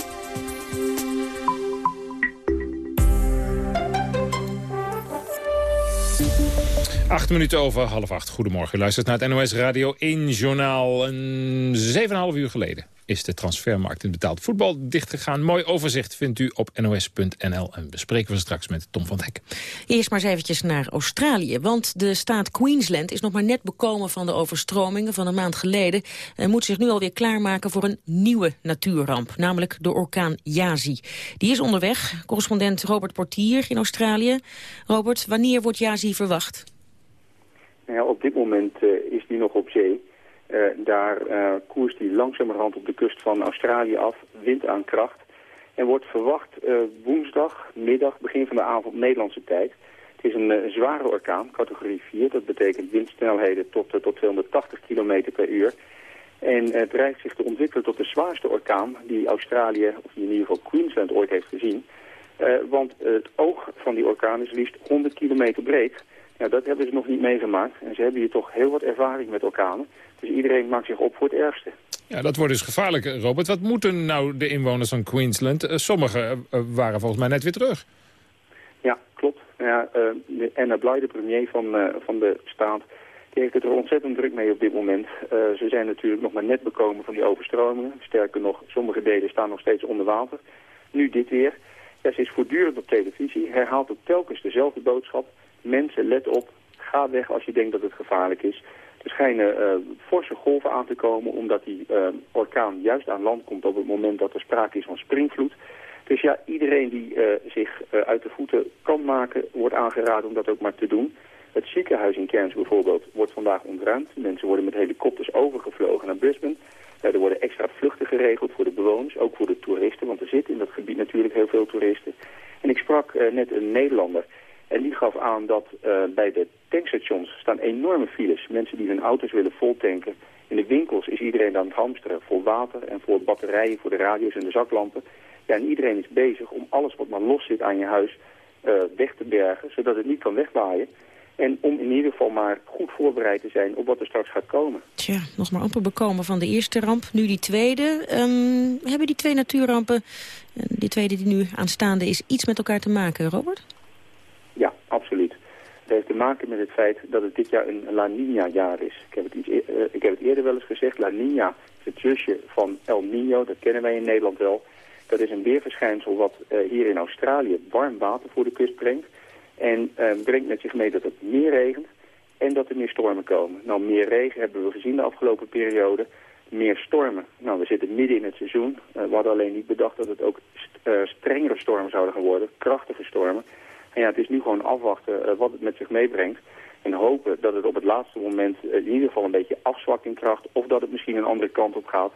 S12: Acht minuten over half acht. Goedemorgen. U luistert naar het NOS Radio 1 Journaal. Een 7,5 uur geleden is de transfermarkt in betaald voetbal dichtgegaan. Mooi overzicht vindt u op nos.nl. En bespreken we straks met Tom van Hek.
S11: Eerst maar eens eventjes naar Australië. Want de staat Queensland is nog maar net bekomen van de overstromingen van een maand geleden. En moet zich nu alweer klaarmaken voor een nieuwe natuurramp. Namelijk de orkaan Yazi. Die is onderweg. Correspondent Robert Portier in Australië. Robert, wanneer wordt Yazi verwacht?
S43: Nou op dit moment uh, is die nog op zee. Uh, daar uh, koerst hij langzamerhand op de kust van Australië af, wind aan kracht. En wordt verwacht woensdag, middag, begin van de avond Nederlandse tijd. Het is een zware orkaan, categorie 4. Dat betekent windsnelheden tot, tot 280 km per uur. En het dreigt zich te ontwikkelen tot de zwaarste orkaan die Australië, of in ieder geval Queensland, ooit heeft gezien. want het oog van die orkaan is liefst 100 kilometer breed. Ja, dat hebben ze nog niet meegemaakt. En ze hebben hier toch heel wat ervaring met orkanen. Dus iedereen maakt zich op voor het ergste.
S12: Ja, dat wordt dus gevaarlijk, Robert. Wat moeten nou de inwoners van Queensland? Uh, sommigen uh, waren volgens mij net weer terug.
S43: Ja, klopt. Ja, de Anna Bly, de premier van, van de staat, die heeft het er ontzettend druk mee op dit moment. Uh, ze zijn natuurlijk nog maar net bekomen van die overstromingen. Sterker nog, sommige delen staan nog steeds onder water. Nu dit weer. Ja, ze is voortdurend op televisie, herhaalt ook telkens dezelfde boodschap. Mensen, let op, ga weg als je denkt dat het gevaarlijk is. Er schijnen uh, forse golven aan te komen omdat die uh, orkaan juist aan land komt op het moment dat er sprake is van springvloed. Dus ja, iedereen die uh, zich uit de voeten kan maken, wordt aangeraden om dat ook maar te doen. Het ziekenhuis in Cairns bijvoorbeeld wordt vandaag ontruimd. Mensen worden met helikopters overgevlogen naar Brisbane. er worden extra vluchten geregeld voor de bewoners, ook voor de toeristen, want er zitten in dat gebied natuurlijk heel veel toeristen. En ik sprak net een Nederlander en die gaf aan dat uh, bij de tankstations staan enorme files. Mensen die hun auto's willen voltanken. In de winkels is iedereen aan het hamsteren voor water en voor batterijen, voor de radio's en de zaklampen. Ja, en iedereen is bezig om alles wat maar los zit aan je huis uh, weg te bergen, zodat het niet kan wegwaaien. En om in ieder geval maar goed voorbereid te zijn op wat er straks gaat komen.
S11: Tja, nog maar amper bekomen van de eerste ramp, nu die tweede. Um, hebben die twee natuurrampen, die tweede die nu aanstaande is, iets met elkaar te maken, Robert?
S43: Absoluut. Het heeft te maken met het feit dat het dit jaar een La Nina-jaar is. Ik heb, het iets, uh, ik heb het eerder wel eens gezegd. La Nina is het zusje van El Nino. Dat kennen wij in Nederland wel. Dat is een weerverschijnsel wat uh, hier in Australië warm water voor de kust brengt. En uh, brengt met zich mee dat het meer regent en dat er meer stormen komen. Nou, meer regen hebben we gezien de afgelopen periode. Meer stormen. Nou, we zitten midden in het seizoen. we hadden alleen niet bedacht dat het ook st strengere stormen zouden gaan worden. Krachtige stormen. En ja, het is nu gewoon afwachten uh, wat het met zich meebrengt. En hopen dat het op het laatste moment uh, in ieder geval een beetje afzwakt in kracht. Of dat het misschien een andere kant op gaat.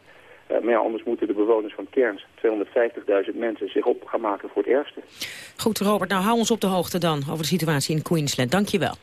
S43: Uh, maar ja, anders moeten de bewoners van Cairns, 250.000 mensen, zich op gaan maken voor het ergste.
S11: Goed, Robert. Nou, hou ons op de hoogte dan over de situatie in Queensland. Dank je wel.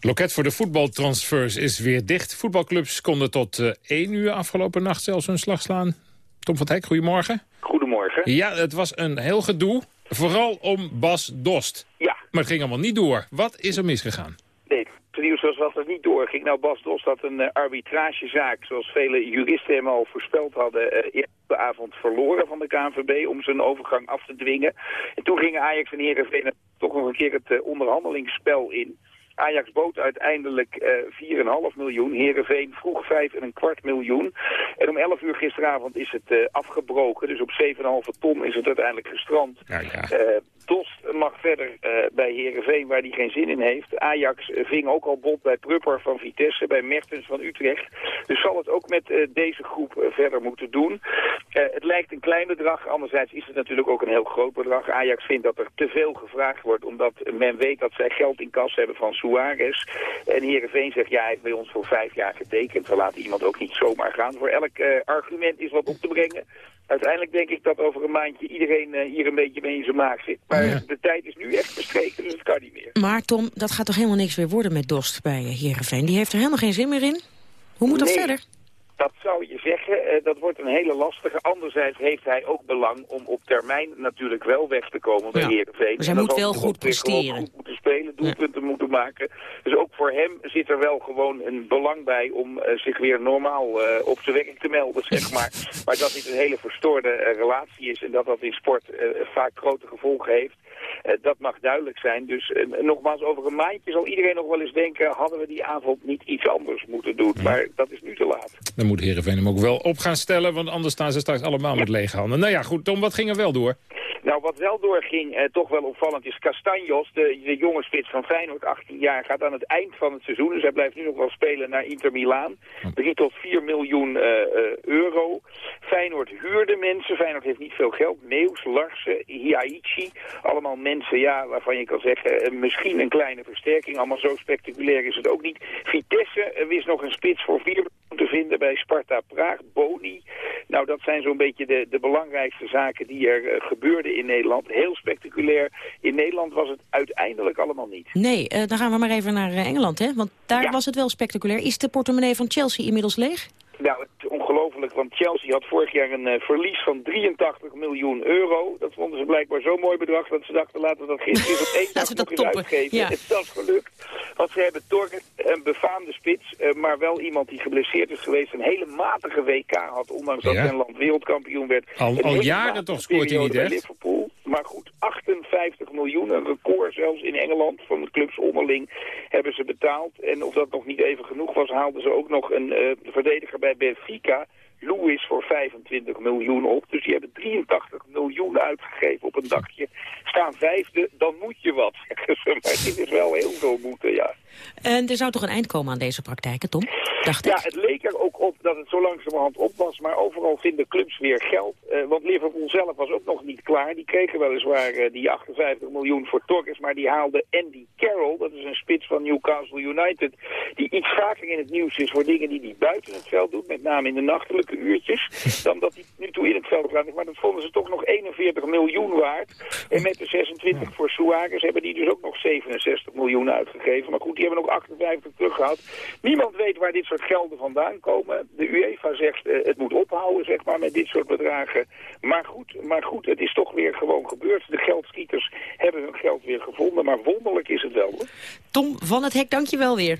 S12: Loket voor de voetbaltransfers is weer dicht. Voetbalclubs konden tot uh, 1 uur afgelopen nacht zelfs hun slag slaan. Tom van Hek, goedemorgen.
S34: Goedemorgen.
S12: Ja, het was een heel gedoe. Vooral om Bas Dost.
S34: Ja.
S12: Maar het ging allemaal niet door. Wat is er misgegaan?
S34: Nee, het nieuws was dat het niet doorging. Nou, Bas Dost had een uh, arbitragezaak, zoals vele juristen hem al voorspeld hadden, uh, eerder de avond verloren van de KNVB om zijn overgang af te dwingen. En toen gingen Ajax en Heerenveen toch nog een keer het uh, onderhandelingsspel in. Ajax bood uiteindelijk uh, 4,5 miljoen. Heerenveen vroeg 5 en een kwart miljoen. En om 11 uur gisteravond is het uh, afgebroken. Dus op 7,5 ton is het uiteindelijk gestrand.
S12: Ja, ja.
S34: Dost mag verder uh, bij Heerenveen waar hij geen zin in heeft. Ajax ving ook al bot bij Prupper van Vitesse, bij Mertens van Utrecht. Dus zal het ook met uh, deze groep uh, verder moeten doen. Het lijkt een klein bedrag, anderzijds is het natuurlijk ook een heel groot bedrag. Ajax vindt dat er te veel gevraagd wordt, omdat men weet dat zij geld in kas hebben van Suarez. En Heerenveen zegt, ja, hij heeft bij ons voor vijf jaar getekend. We laten iemand ook niet zomaar gaan. Voor elk argument is wat op te brengen. Uiteindelijk denk ik dat over een maandje iedereen hier een beetje mee in zijn maag zit. Ja. de tijd is nu echt bestreken, dus het kan niet meer.
S11: Maar Tom, dat gaat toch helemaal niks weer worden met Dost bij Heerenveen? Die heeft er helemaal geen zin meer in. Hoe moet dat
S34: nee.
S11: verder?
S34: Dat zou je zeggen. Uh, dat wordt een hele lastige. Anderzijds heeft hij ook belang om op termijn natuurlijk wel weg te komen bij ja. Heerenveen.
S11: Dus hij moet wel goed presteren.
S34: Goed moeten spelen, doelpunten ja. moeten maken. Dus ook voor hem zit er wel gewoon een belang bij om uh, zich weer normaal uh, op zijn werk te melden, zeg *laughs* maar. maar dat dit een hele verstoorde relatie is en dat dat in sport vaak grote gevolgen heeft. Uh, dat mag duidelijk zijn. Dus uh, nogmaals, over een maandje zal iedereen nog wel eens denken... hadden we die avond niet iets anders moeten doen. Ja. Maar dat is nu te laat.
S12: Dan moet Heerenveen hem ook wel op gaan stellen... want anders staan ze straks allemaal ja. met lege handen. Nou ja, goed, Tom, wat ging er wel door?
S34: Nou, wat wel doorging, eh, toch wel opvallend, is Castanjos, de, de jonge spits van Feyenoord, 18 jaar, gaat aan het eind van het seizoen, dus hij blijft nu nog wel spelen naar Inter Milaan. 3 tot 4 miljoen uh, uh, euro. Feyenoord huurde mensen, Feyenoord heeft niet veel geld. Meus, Larsen, Hiaichi, allemaal mensen, ja, waarvan je kan zeggen, misschien een kleine versterking, allemaal zo spectaculair is het ook niet. Vitesse wist nog een spits voor 4 te vinden bij Sparta Praag, Boni. Nou, dat zijn zo'n beetje de, de belangrijkste zaken die er uh, gebeurden in Nederland. Heel spectaculair. In Nederland was het uiteindelijk allemaal niet.
S11: Nee, uh, dan gaan we maar even naar uh, Engeland, hè? Want daar ja. was het wel spectaculair. Is de portemonnee van Chelsea inmiddels leeg?
S34: Nou, het is ongelooflijk, want Chelsea had vorig jaar een uh, verlies van 83 miljoen euro. Dat vonden ze blijkbaar zo'n mooi bedrag dat ze dachten, laten we dat gisteren op één *laughs* dag nog eens uitgeven.
S11: Ja. *laughs*
S34: Het is dat gelukt. Want ze hebben Torgen, een befaamde spits, uh, maar wel iemand die geblesseerd is geweest. Een hele matige WK had, ondanks dat zijn land wereldkampioen werd.
S12: Al, al jaren toch scoort hij niet echt?
S34: Liverpool. Maar goed, 58 miljoen, een record zelfs in Engeland van de clubs onderling, hebben ze betaald. En of dat nog niet even genoeg was, haalden ze ook nog een uh, verdediger bij Benfica... Louis voor 25 miljoen op. Dus die hebben 83 miljoen uitgegeven op een dakje. Staan vijfde, dan moet je wat, *laughs* zeggen ze. Maar dit is wel heel veel moeten, ja.
S11: En er zou toch een eind komen aan deze praktijken, Tom? Dacht
S34: ja, het leek er ook op dat het zo langzamerhand op was. Maar overal vinden clubs weer geld. Uh, want Liverpool zelf was ook nog niet klaar. Die kregen weliswaar uh, die 58 miljoen voor Torres. Maar die haalde Andy Carroll, dat is een spits van Newcastle United. Die iets vaker in het nieuws is voor dingen die hij buiten het veld doet. Met name in de nachtelijke uurtjes. *laughs* Dan dat hij nu toe in het veld gaat. Maar dat vonden ze toch nog 41 miljoen waard. En met de 26 voor Suarez hebben die dus ook nog 67 miljoen uitgegeven. Maar goed, die hebben nog 58 teruggehaald. Niemand weet waar dit soort gelden vandaan komen. De UEFA zegt uh, het moet ophouden zeg maar, met dit soort bedragen. Maar goed, maar goed, het is toch weer gewoon gebeurd. De geldschieters hebben hun geld weer gevonden. Maar wonderlijk is het wel. Hoor.
S11: Tom van het Hek, dank je wel weer.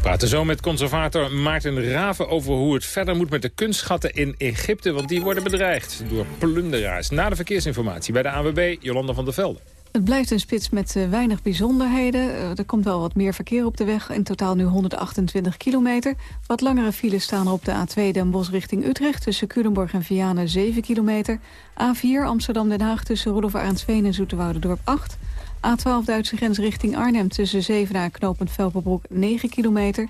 S12: We praten zo met conservator Maarten Raven over hoe het verder moet met de kunstschatten in Egypte. Want die worden bedreigd door plunderaars. Na de verkeersinformatie bij de ANWB, Jolanda van der Velde.
S38: Het blijft een spits met uh, weinig bijzonderheden. Uh, er komt wel wat meer verkeer op de weg. In totaal nu 128 kilometer. Wat langere files staan er op de A2 Den Bosch richting Utrecht... tussen Culemborg en Vianen 7 kilometer. A4 Amsterdam-Den Haag tussen Rudolf Arendsveen en Zoeterwoude-dorp 8. A12 Duitse grens richting Arnhem tussen Zevenaar en knooppunt Velperbroek 9 kilometer.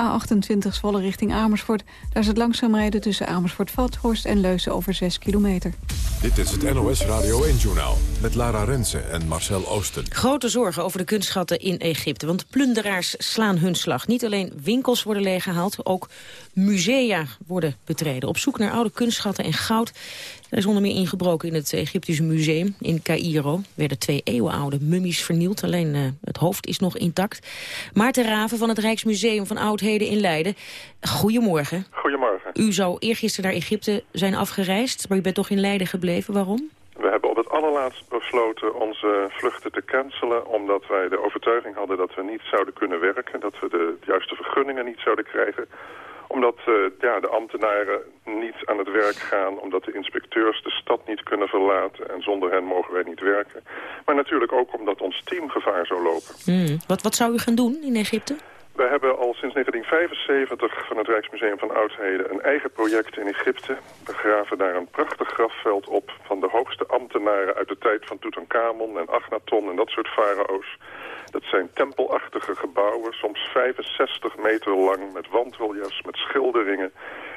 S38: A28 Zwolle richting Amersfoort. Daar is het langzaam rijden tussen Amersfoort-Vathorst en Leusen over 6 kilometer.
S2: Dit is het NOS Radio 1-journaal met Lara Rensen en Marcel Oosten.
S11: Grote zorgen over de kunstschatten in Egypte. Want plunderaars slaan hun slag. Niet alleen winkels worden leeggehaald, ook musea worden betreden. Op zoek naar oude kunstschatten en goud. Er is onder meer ingebroken in het Egyptische museum in Cairo. Er werden twee eeuwenoude mummies vernield. Alleen uh, het hoofd is nog intact. Maarten Raven van het Rijksmuseum van Oudheden in Leiden. Goedemorgen.
S44: Goedemorgen.
S11: U zou eergisteren naar Egypte zijn afgereisd, maar u bent toch in Leiden gebleven. Waarom?
S44: We hebben op het allerlaatst besloten onze vluchten te cancelen... omdat wij de overtuiging hadden dat we niet zouden kunnen werken... dat we de juiste vergunningen niet zouden krijgen omdat uh, ja, de ambtenaren niet aan het werk gaan, omdat de inspecteurs de stad niet kunnen verlaten en zonder hen mogen wij niet werken. Maar natuurlijk ook omdat ons team gevaar zou lopen.
S11: Hmm. Wat, wat zou u gaan doen in Egypte?
S44: We hebben al sinds 1975 van het Rijksmuseum van Oudheden een eigen project in Egypte. We graven daar een prachtig grafveld op van de hoogste ambtenaren uit de tijd van Tutankhamon en Agnaton en dat soort farao's. Dat zijn tempelachtige gebouwen, soms 65 meter lang, met wandreliefs, met schilderingen.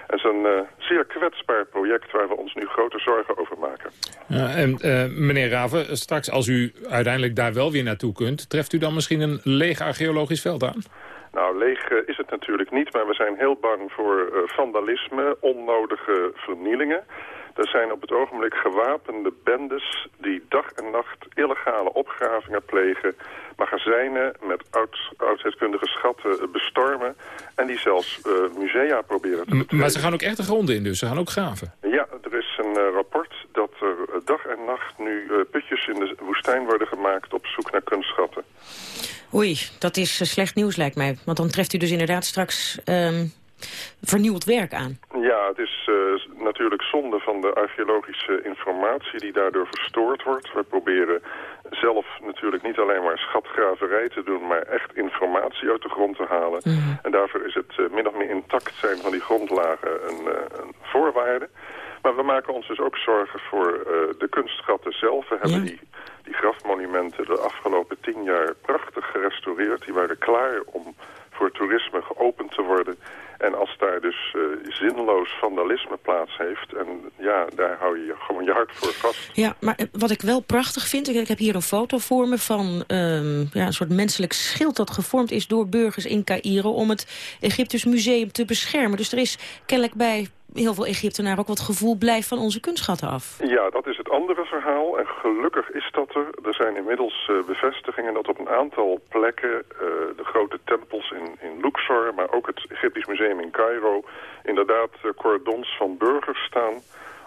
S44: Het is een uh, zeer kwetsbaar project waar we ons nu grote zorgen over maken.
S12: Ja, en uh, meneer Raven, straks als u uiteindelijk daar wel weer naartoe kunt... treft u dan misschien een leeg archeologisch veld aan?
S44: Nou, leeg uh, is het natuurlijk niet, maar we zijn heel bang voor vandalisme, onnodige vernielingen. Er zijn op het ogenblik gewapende bendes die dag en nacht illegale opgravingen plegen, magazijnen met oud, oudheidskundige schatten bestormen en die zelfs uh, musea proberen te betreden.
S12: Maar ze gaan ook echt de grond in dus, ze gaan ook graven?
S44: Ja, er is een uh, rapport dat er dag en nacht nu uh, putjes in de woestijn worden gemaakt op zoek naar kunstschatten.
S11: Oei, dat is slecht nieuws lijkt mij, want dan treft u dus inderdaad straks... Um vernieuwd werk aan.
S44: Ja, het is uh, natuurlijk zonde van de archeologische informatie die daardoor verstoord wordt. We proberen zelf natuurlijk niet alleen maar schatgraverij te doen... maar echt informatie uit de grond te halen. Mm. En daarvoor is het uh, min of meer intact zijn van die grondlagen een, uh, een voorwaarde. Maar we maken ons dus ook zorgen voor de kunstschatten zelf. We hebben ja. die, die grafmonumenten de afgelopen tien jaar prachtig gerestaureerd. Die waren klaar om voor toerisme geopend te worden. En als daar dus uh, zinloos vandalisme plaats heeft... en ja, daar hou je gewoon je hart voor vast.
S11: Ja, maar wat ik wel prachtig vind... ik heb hier een foto voor me van um, ja, een soort menselijk schild... dat gevormd is door burgers in Cairo... om het Egyptisch museum te beschermen. Dus er is kennelijk bij heel veel Egyptenaren ook wat gevoel blijft van onze kunstschatten af.
S44: Ja, dat is het andere verhaal. En gelukkig is dat er. Er zijn inmiddels uh, bevestigingen dat op een aantal plekken... Uh, de grote tempels in, in Luxor, maar ook het Egyptisch Museum in Cairo... inderdaad uh, cordons van burgers staan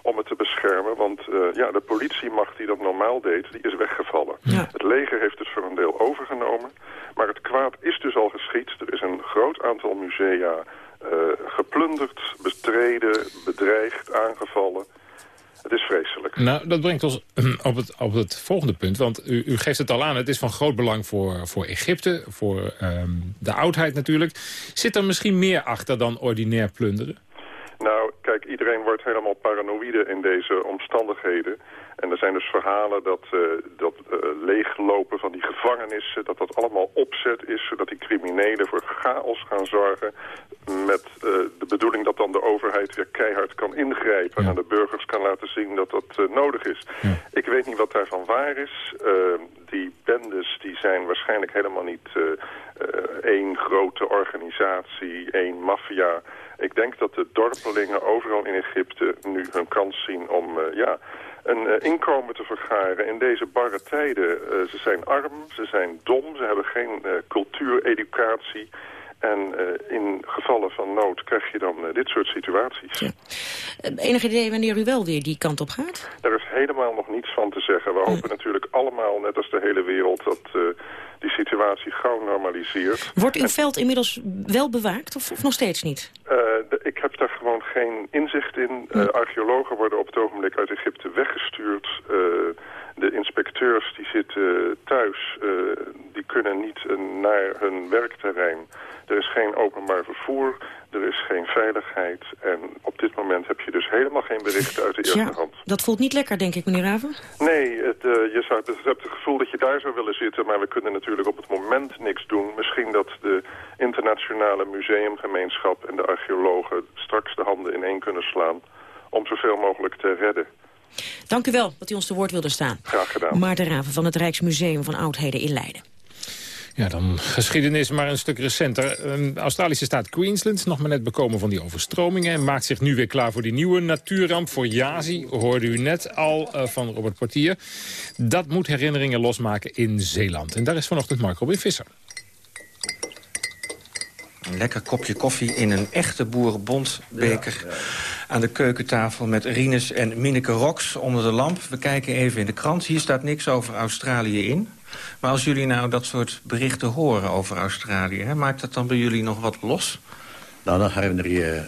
S44: om het te beschermen. Want ja, de politiemacht die dat normaal deed, die is weggevallen. Ja. Het leger heeft het voor een deel overgenomen. Maar het kwaad is dus al geschied. Er is een groot aantal musea geplunderd, bestreden, bedreigd, aangevallen. Het is vreselijk.
S12: Nou, dat brengt ons op het, op het volgende punt. Want u, u geeft het al aan, het is van groot belang voor, voor Egypte, voor ehm, de oudheid natuurlijk. Zit er misschien meer achter dan ordinair plunderen?
S44: Nou, kijk, iedereen wordt helemaal paranoïde in deze omstandigheden. En er zijn dus verhalen dat, uh, dat uh, leeglopen van die gevangenissen... dat dat allemaal opzet is, zodat die criminelen voor chaos gaan zorgen... met uh, de bedoeling dat dan de overheid weer keihard kan ingrijpen... en aan de burgers kan laten zien dat dat nodig is. Ja. Ik weet niet wat daarvan waar is. die bendes die zijn waarschijnlijk helemaal niet één grote organisatie, één maffia... Ik denk dat de dorpelingen overal in Egypte nu hun kans zien om ja, een uh, inkomen te vergaren in deze barre tijden. Uh, ze zijn arm, ze zijn dom, ze hebben geen uh, cultuureducatie. En in gevallen van nood krijg je dan dit soort situaties.
S11: Ja. Enig idee wanneer u wel weer die kant op gaat?
S44: Daar is helemaal nog niets van te zeggen. We hopen natuurlijk allemaal, net als de hele wereld, dat die situatie gauw normaliseert.
S11: Wordt uw veld inmiddels wel bewaakt of, of nog steeds niet?
S44: Uh, de, ik heb daar gewoon geen inzicht in. Uh, archeologen worden op het ogenblik uit Egypte weggestuurd. Uh, de inspecteurs die zitten thuis, die kunnen niet naar hun werkterrein. Er is geen openbaar vervoer, er is geen veiligheid. En op dit moment heb je dus helemaal geen berichten uit de eerste
S11: ja,
S44: hand.
S11: Dat voelt niet lekker, denk ik, meneer Raven.
S44: Nee, je hebt het gevoel dat je daar zou willen zitten... maar we kunnen natuurlijk op het moment niks doen. Misschien dat de internationale museumgemeenschap en de archeologen... straks de handen in één kunnen slaan om zoveel mogelijk te redden.
S11: Dank u wel dat u ons te woord wilde staan.
S44: Graag gedaan.
S11: Maarten Raven van het Rijksmuseum van Oudheden in Leiden.
S12: Ja, dan geschiedenis, maar een stuk recenter. De Australische staat Queensland, nog maar net bekomen van die overstromingen... en maakt zich nu weer klaar voor die nieuwe natuurramp voor Yazi. Hoorde u net al uh, van Robert Portier. Dat moet herinneringen losmaken in Zeeland. En daar is vanochtend Mark Robin Visser.
S45: Een lekker kopje koffie in een echte boerenbondbeker... Ja, ja. aan de keukentafel met Rinus en Mineke Rox onder de lamp. We kijken even in de krant. Hier staat niks over Australië in. Maar als jullie nou dat soort berichten horen over Australië... Hè, maakt dat dan bij jullie nog wat los?
S46: Nou, dan herinner je,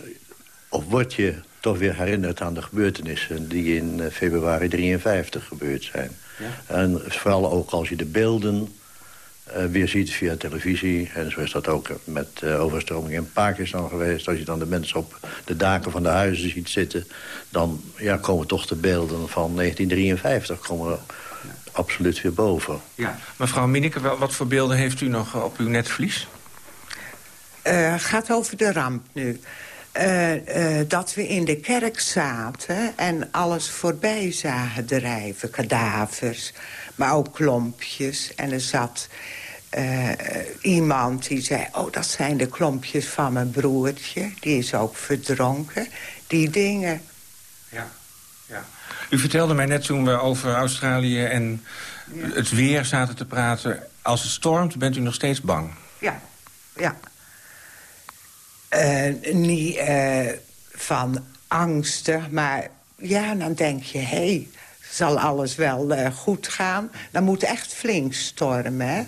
S46: of word je toch weer herinnerd aan de gebeurtenissen... die in februari 53 gebeurd zijn. Ja. En vooral ook als je de beelden uh, weer ziet via televisie. En zo is dat ook met uh, overstroming in Pakistan geweest. Als je dan de mensen op de daken van de huizen ziet zitten... dan ja, komen toch de beelden van 1953 komen absoluut weer boven.
S45: Ja. Mevrouw Minneke, wat voor beelden heeft u nog op uw netvlies?
S47: Het uh, gaat over de ramp nu. Uh, uh, dat we in de kerk zaten en alles voorbij zagen drijven. Kadavers, maar ook klompjes. En er zat iemand die zei... oh, dat zijn de klompjes van mijn broertje. Die is ook verdronken. Die dingen.
S45: Ja. U vertelde mij net toen we over Australië en het weer zaten te praten... als het stormt bent u nog steeds bang?
S47: Ja, ja. Uh, niet uh, van angstig, maar ja, dan denk je... hé, hey, zal alles wel uh, goed gaan? Dan moet echt flink stormen, hè?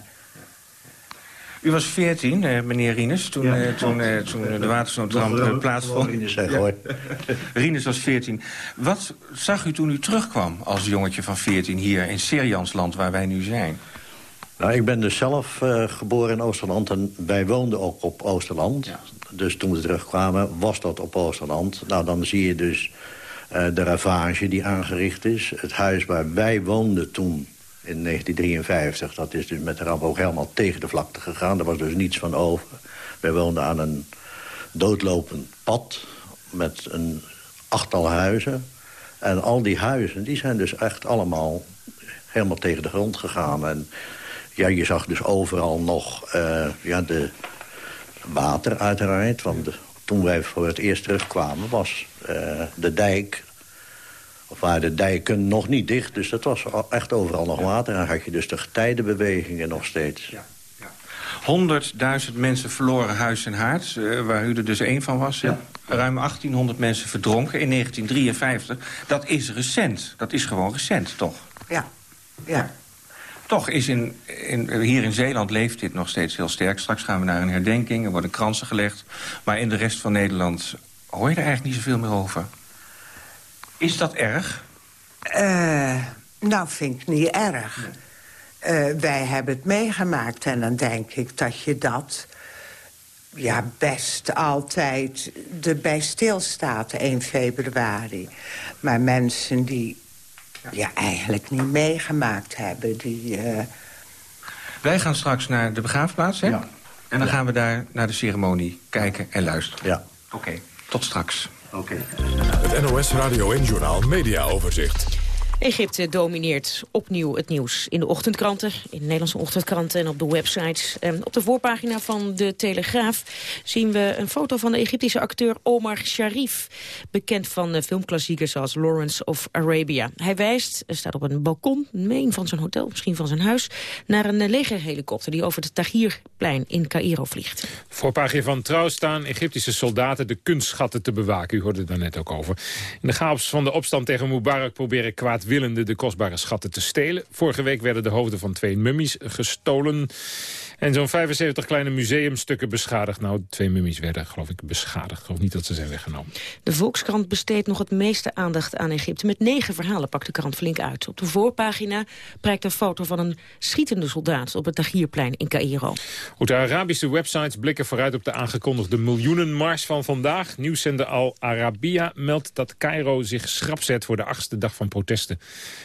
S45: U was 14, eh, meneer Rinus, toen, ja. eh, toen, eh, toen de watersnoodramp plaatsvond.
S46: Rinus zeg, hoor. *laughs*
S45: Rinus was 14. Wat zag u toen u terugkwam als jongetje van 14 hier in Seriansland, waar wij nu zijn?
S46: Nou, ik ben dus zelf uh, geboren in Oosterland en wij woonden ook op Oosterland. Ja. Dus toen we terugkwamen was dat op Oosterland. Nou, dan zie je dus uh, de ravage die aangericht is. Het huis waar wij woonden toen in 1953. Dat is dus met de ramp ook helemaal tegen de vlakte gegaan. Er was dus niets van over. Wij woonden aan een doodlopend pad met een achttal huizen. En al die huizen die zijn dus echt allemaal helemaal tegen de grond gegaan. En ja, je zag dus overal nog uh, ja, de water uiteraard. Want toen wij voor het eerst terugkwamen was uh, de dijk of waren de dijken nog niet dicht. Dus dat was echt overal nog water. En dan had je dus de getijdenbewegingen nog steeds. Ja.
S45: 100.000 mensen verloren huis en haard, uh, waar u er dus één van was. Ja. Ruim 1800 mensen verdronken in 1953. Dat is recent. Dat is gewoon recent, toch?
S47: Ja. ja.
S45: Toch is in, in, hier in Zeeland leeft dit nog steeds heel sterk. Straks gaan we naar een herdenking, er worden kransen gelegd. Maar in de rest van Nederland hoor je er eigenlijk niet zoveel meer over. Is dat erg?
S47: Uh, nou, vind ik niet erg. Uh, wij hebben het meegemaakt en dan denk ik dat je dat... ja, best altijd erbij stilstaat, 1 februari. Maar mensen die ja, eigenlijk niet meegemaakt hebben, die... Uh...
S45: Wij gaan straks naar de begraafplaats, hè? Ja. En dan gaan we daar naar de ceremonie kijken en luisteren.
S46: Ja.
S45: Oké, tot straks.
S46: Oké.
S2: Het NOS Radio en Journal Media Overzicht.
S11: Egypte domineert opnieuw het nieuws in de ochtendkranten, in de Nederlandse ochtendkranten en op de websites. En op de voorpagina van de Telegraaf zien we een foto van de Egyptische acteur Omar Sharif, bekend van filmklassiekers zoals Lawrence of Arabia. Hij wijst, staat op een balkon, een van zijn hotel, misschien van zijn huis, naar een legerhelikopter die over het Tahrirplein in Cairo vliegt.
S12: Voorpagina van Trouw staan Egyptische soldaten de kunstschatten te bewaken. U hoorde het daar net ook over. In de chaos van de opstand tegen Mubarak proberen kwaad willende de kostbare schatten te stelen. Vorige week werden de hoofden van twee mummies gestolen. En zo'n 75 kleine museumstukken beschadigd. Nou, twee mummies werden, geloof ik, beschadigd. Ik geloof niet dat ze zijn weggenomen.
S11: De Volkskrant besteedt nog het meeste aandacht aan Egypte. Met negen verhalen pakt de krant flink uit. Op de voorpagina prijkt een foto van een schietende soldaat... op het Tahrirplein in Cairo.
S12: Hoe de Arabische websites blikken vooruit op de aangekondigde miljoenenmars van vandaag. Nieuwszender Al Arabiya meldt dat Cairo zich schrap zet... voor de achtste dag van protesten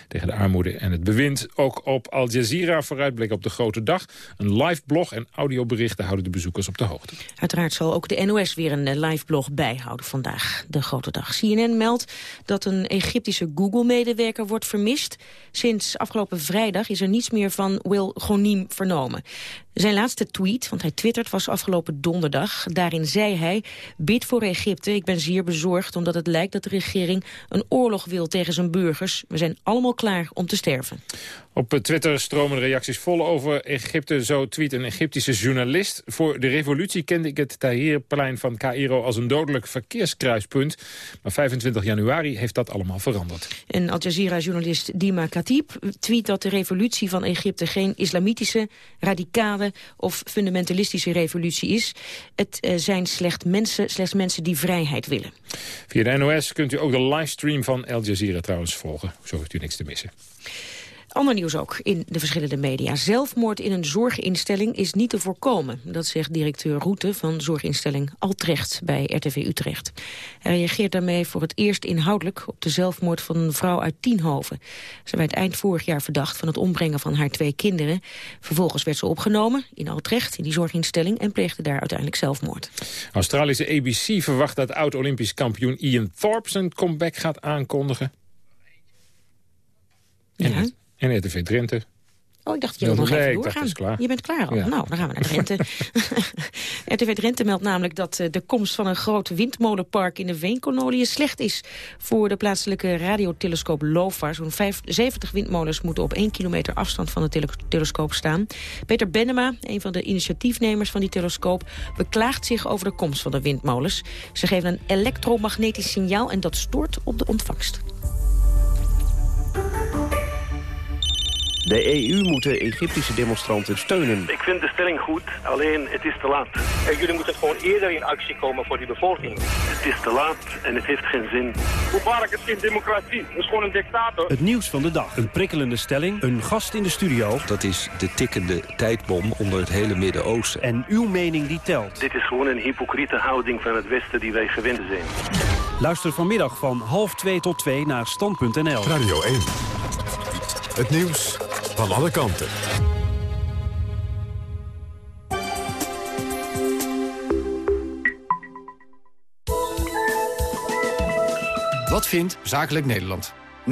S12: tegen de armoede en het bewind. Ook op Al Jazeera vooruitblik op de grote dag. Een live blog en audioberichten houden de bezoekers op de hoogte.
S11: Uiteraard zal ook de NOS weer een eh, live blog bijhouden vandaag, de grote dag. CNN meldt dat een Egyptische Google-medewerker wordt vermist. Sinds afgelopen vrijdag is er niets meer van Will Ghonim vernomen. Zijn laatste tweet, want hij twittert, was afgelopen donderdag. Daarin zei hij, bid voor Egypte, ik ben zeer bezorgd... omdat het lijkt dat de regering een oorlog wil tegen zijn burgers. We zijn allemaal klaar om te sterven.
S12: Op Twitter stromen reacties vol over Egypte. Zo tweet een Egyptische journalist. Voor de revolutie kende ik het Tahrirplein van Cairo als een dodelijk verkeerskruispunt. Maar 25 januari heeft dat allemaal veranderd.
S11: En Al Jazeera-journalist Dima Khatib tweet dat de revolutie van Egypte geen islamitische, radicale of fundamentalistische revolutie is. Het uh, zijn slecht mensen, slechts mensen die vrijheid willen.
S12: Via de NOS kunt u ook de livestream van Al Jazeera trouwens volgen. Zo hoeft u niks te missen.
S11: Ander nieuws ook in de verschillende media. Zelfmoord in een zorginstelling is niet te voorkomen. Dat zegt directeur Roete van zorginstelling Altrecht bij RTV Utrecht. Hij reageert daarmee voor het eerst inhoudelijk op de zelfmoord van een vrouw uit Tienhoven. Ze werd eind vorig jaar verdacht van het ombrengen van haar twee kinderen. Vervolgens werd ze opgenomen in Altrecht, in die zorginstelling... en pleegde daar uiteindelijk zelfmoord.
S12: Australische ABC verwacht dat oud-Olympisch kampioen Ian Thorpe zijn comeback gaat aankondigen.
S11: Ja.
S12: En RTV Drenthe.
S11: Oh, ik dacht, je nog even doorgaan. Klaar. Je bent klaar al. Nou, dan gaan we naar Drenthe. *laughs* *laughs* RTV Drenthe meldt namelijk dat eh, de komst van een groot windmolenpark in de Veenkoloniën slecht is voor de plaatselijke radiotelescoop LOFAR. Zo'n 70 windmolens moeten op 1 kilometer afstand van de telescoop staan. Peter Bennema, een van de initiatiefnemers van die telescoop, beklaagt zich over de komst van de windmolens. Ze geven een elektromagnetisch signaal en dat stoort op de ontvangst.
S48: De EU moet de Egyptische demonstranten steunen.
S49: Ik vind de stelling goed, alleen het is te laat.
S50: En jullie moeten gewoon eerder in actie komen voor die bevolking.
S49: Het is te laat en het heeft geen zin.
S50: Mubarak is geen democratie, het is gewoon een dictator.
S48: Het nieuws van de dag, een prikkelende stelling, een gast in de studio.
S51: Dat is de tikkende tijdbom onder het hele Midden-Oosten.
S48: En uw mening die telt.
S49: Dit is gewoon een hypocriete houding van het Westen die wij gewend zijn.
S48: Luister vanmiddag van half twee tot twee naar stand.nl.
S2: Radio 1. Het nieuws van alle kanten.
S52: Wat vindt Zakelijk Nederland? 59%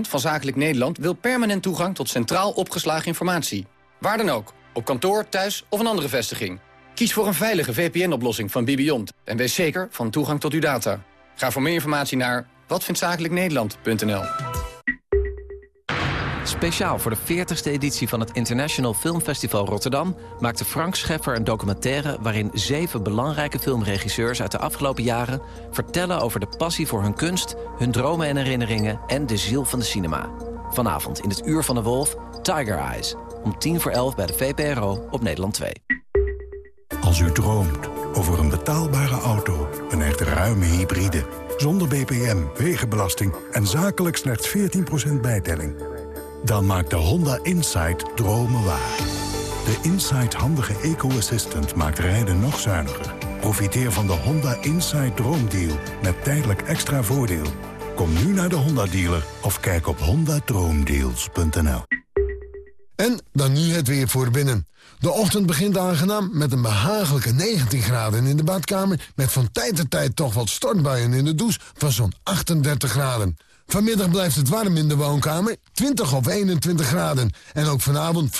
S52: van Zakelijk Nederland wil permanent toegang tot centraal opgeslagen informatie. Waar dan ook, op kantoor, thuis of een andere vestiging. Kies voor een veilige VPN-oplossing van Bibiont en wees zeker van toegang tot uw data. Ga voor meer informatie naar watvindtzakelijknederland.nl.
S53: Speciaal voor de 40ste editie van het International Film Festival Rotterdam... maakte Frank Scheffer een documentaire... waarin zeven belangrijke filmregisseurs uit de afgelopen jaren... vertellen over de passie voor hun kunst, hun dromen en herinneringen... en de ziel van de cinema. Vanavond in het Uur van de Wolf, Tiger Eyes. Om tien voor elf bij de VPRO op Nederland 2.
S54: Als u droomt over een betaalbare auto, een echt ruime hybride
S3: Zonder BPM, wegenbelasting en zakelijk slechts 14% bijtelling. Dan maakt de Honda Insight dromen waar. De Insight handige eco-assistant maakt rijden nog zuiniger. Profiteer van de Honda Insight Droomdeal met tijdelijk extra voordeel. Kom nu naar de Honda dealer of kijk op hondadroomdeals.nl.
S55: En dan nu het weer voor binnen. De ochtend begint aangenaam met een behagelijke 19 graden in de badkamer... met van tijd tot tijd toch wat stortbuien in de douche van zo'n 38 graden. Vanmiddag blijft het warm in de woonkamer, 20 of 21 graden. En ook vanavond...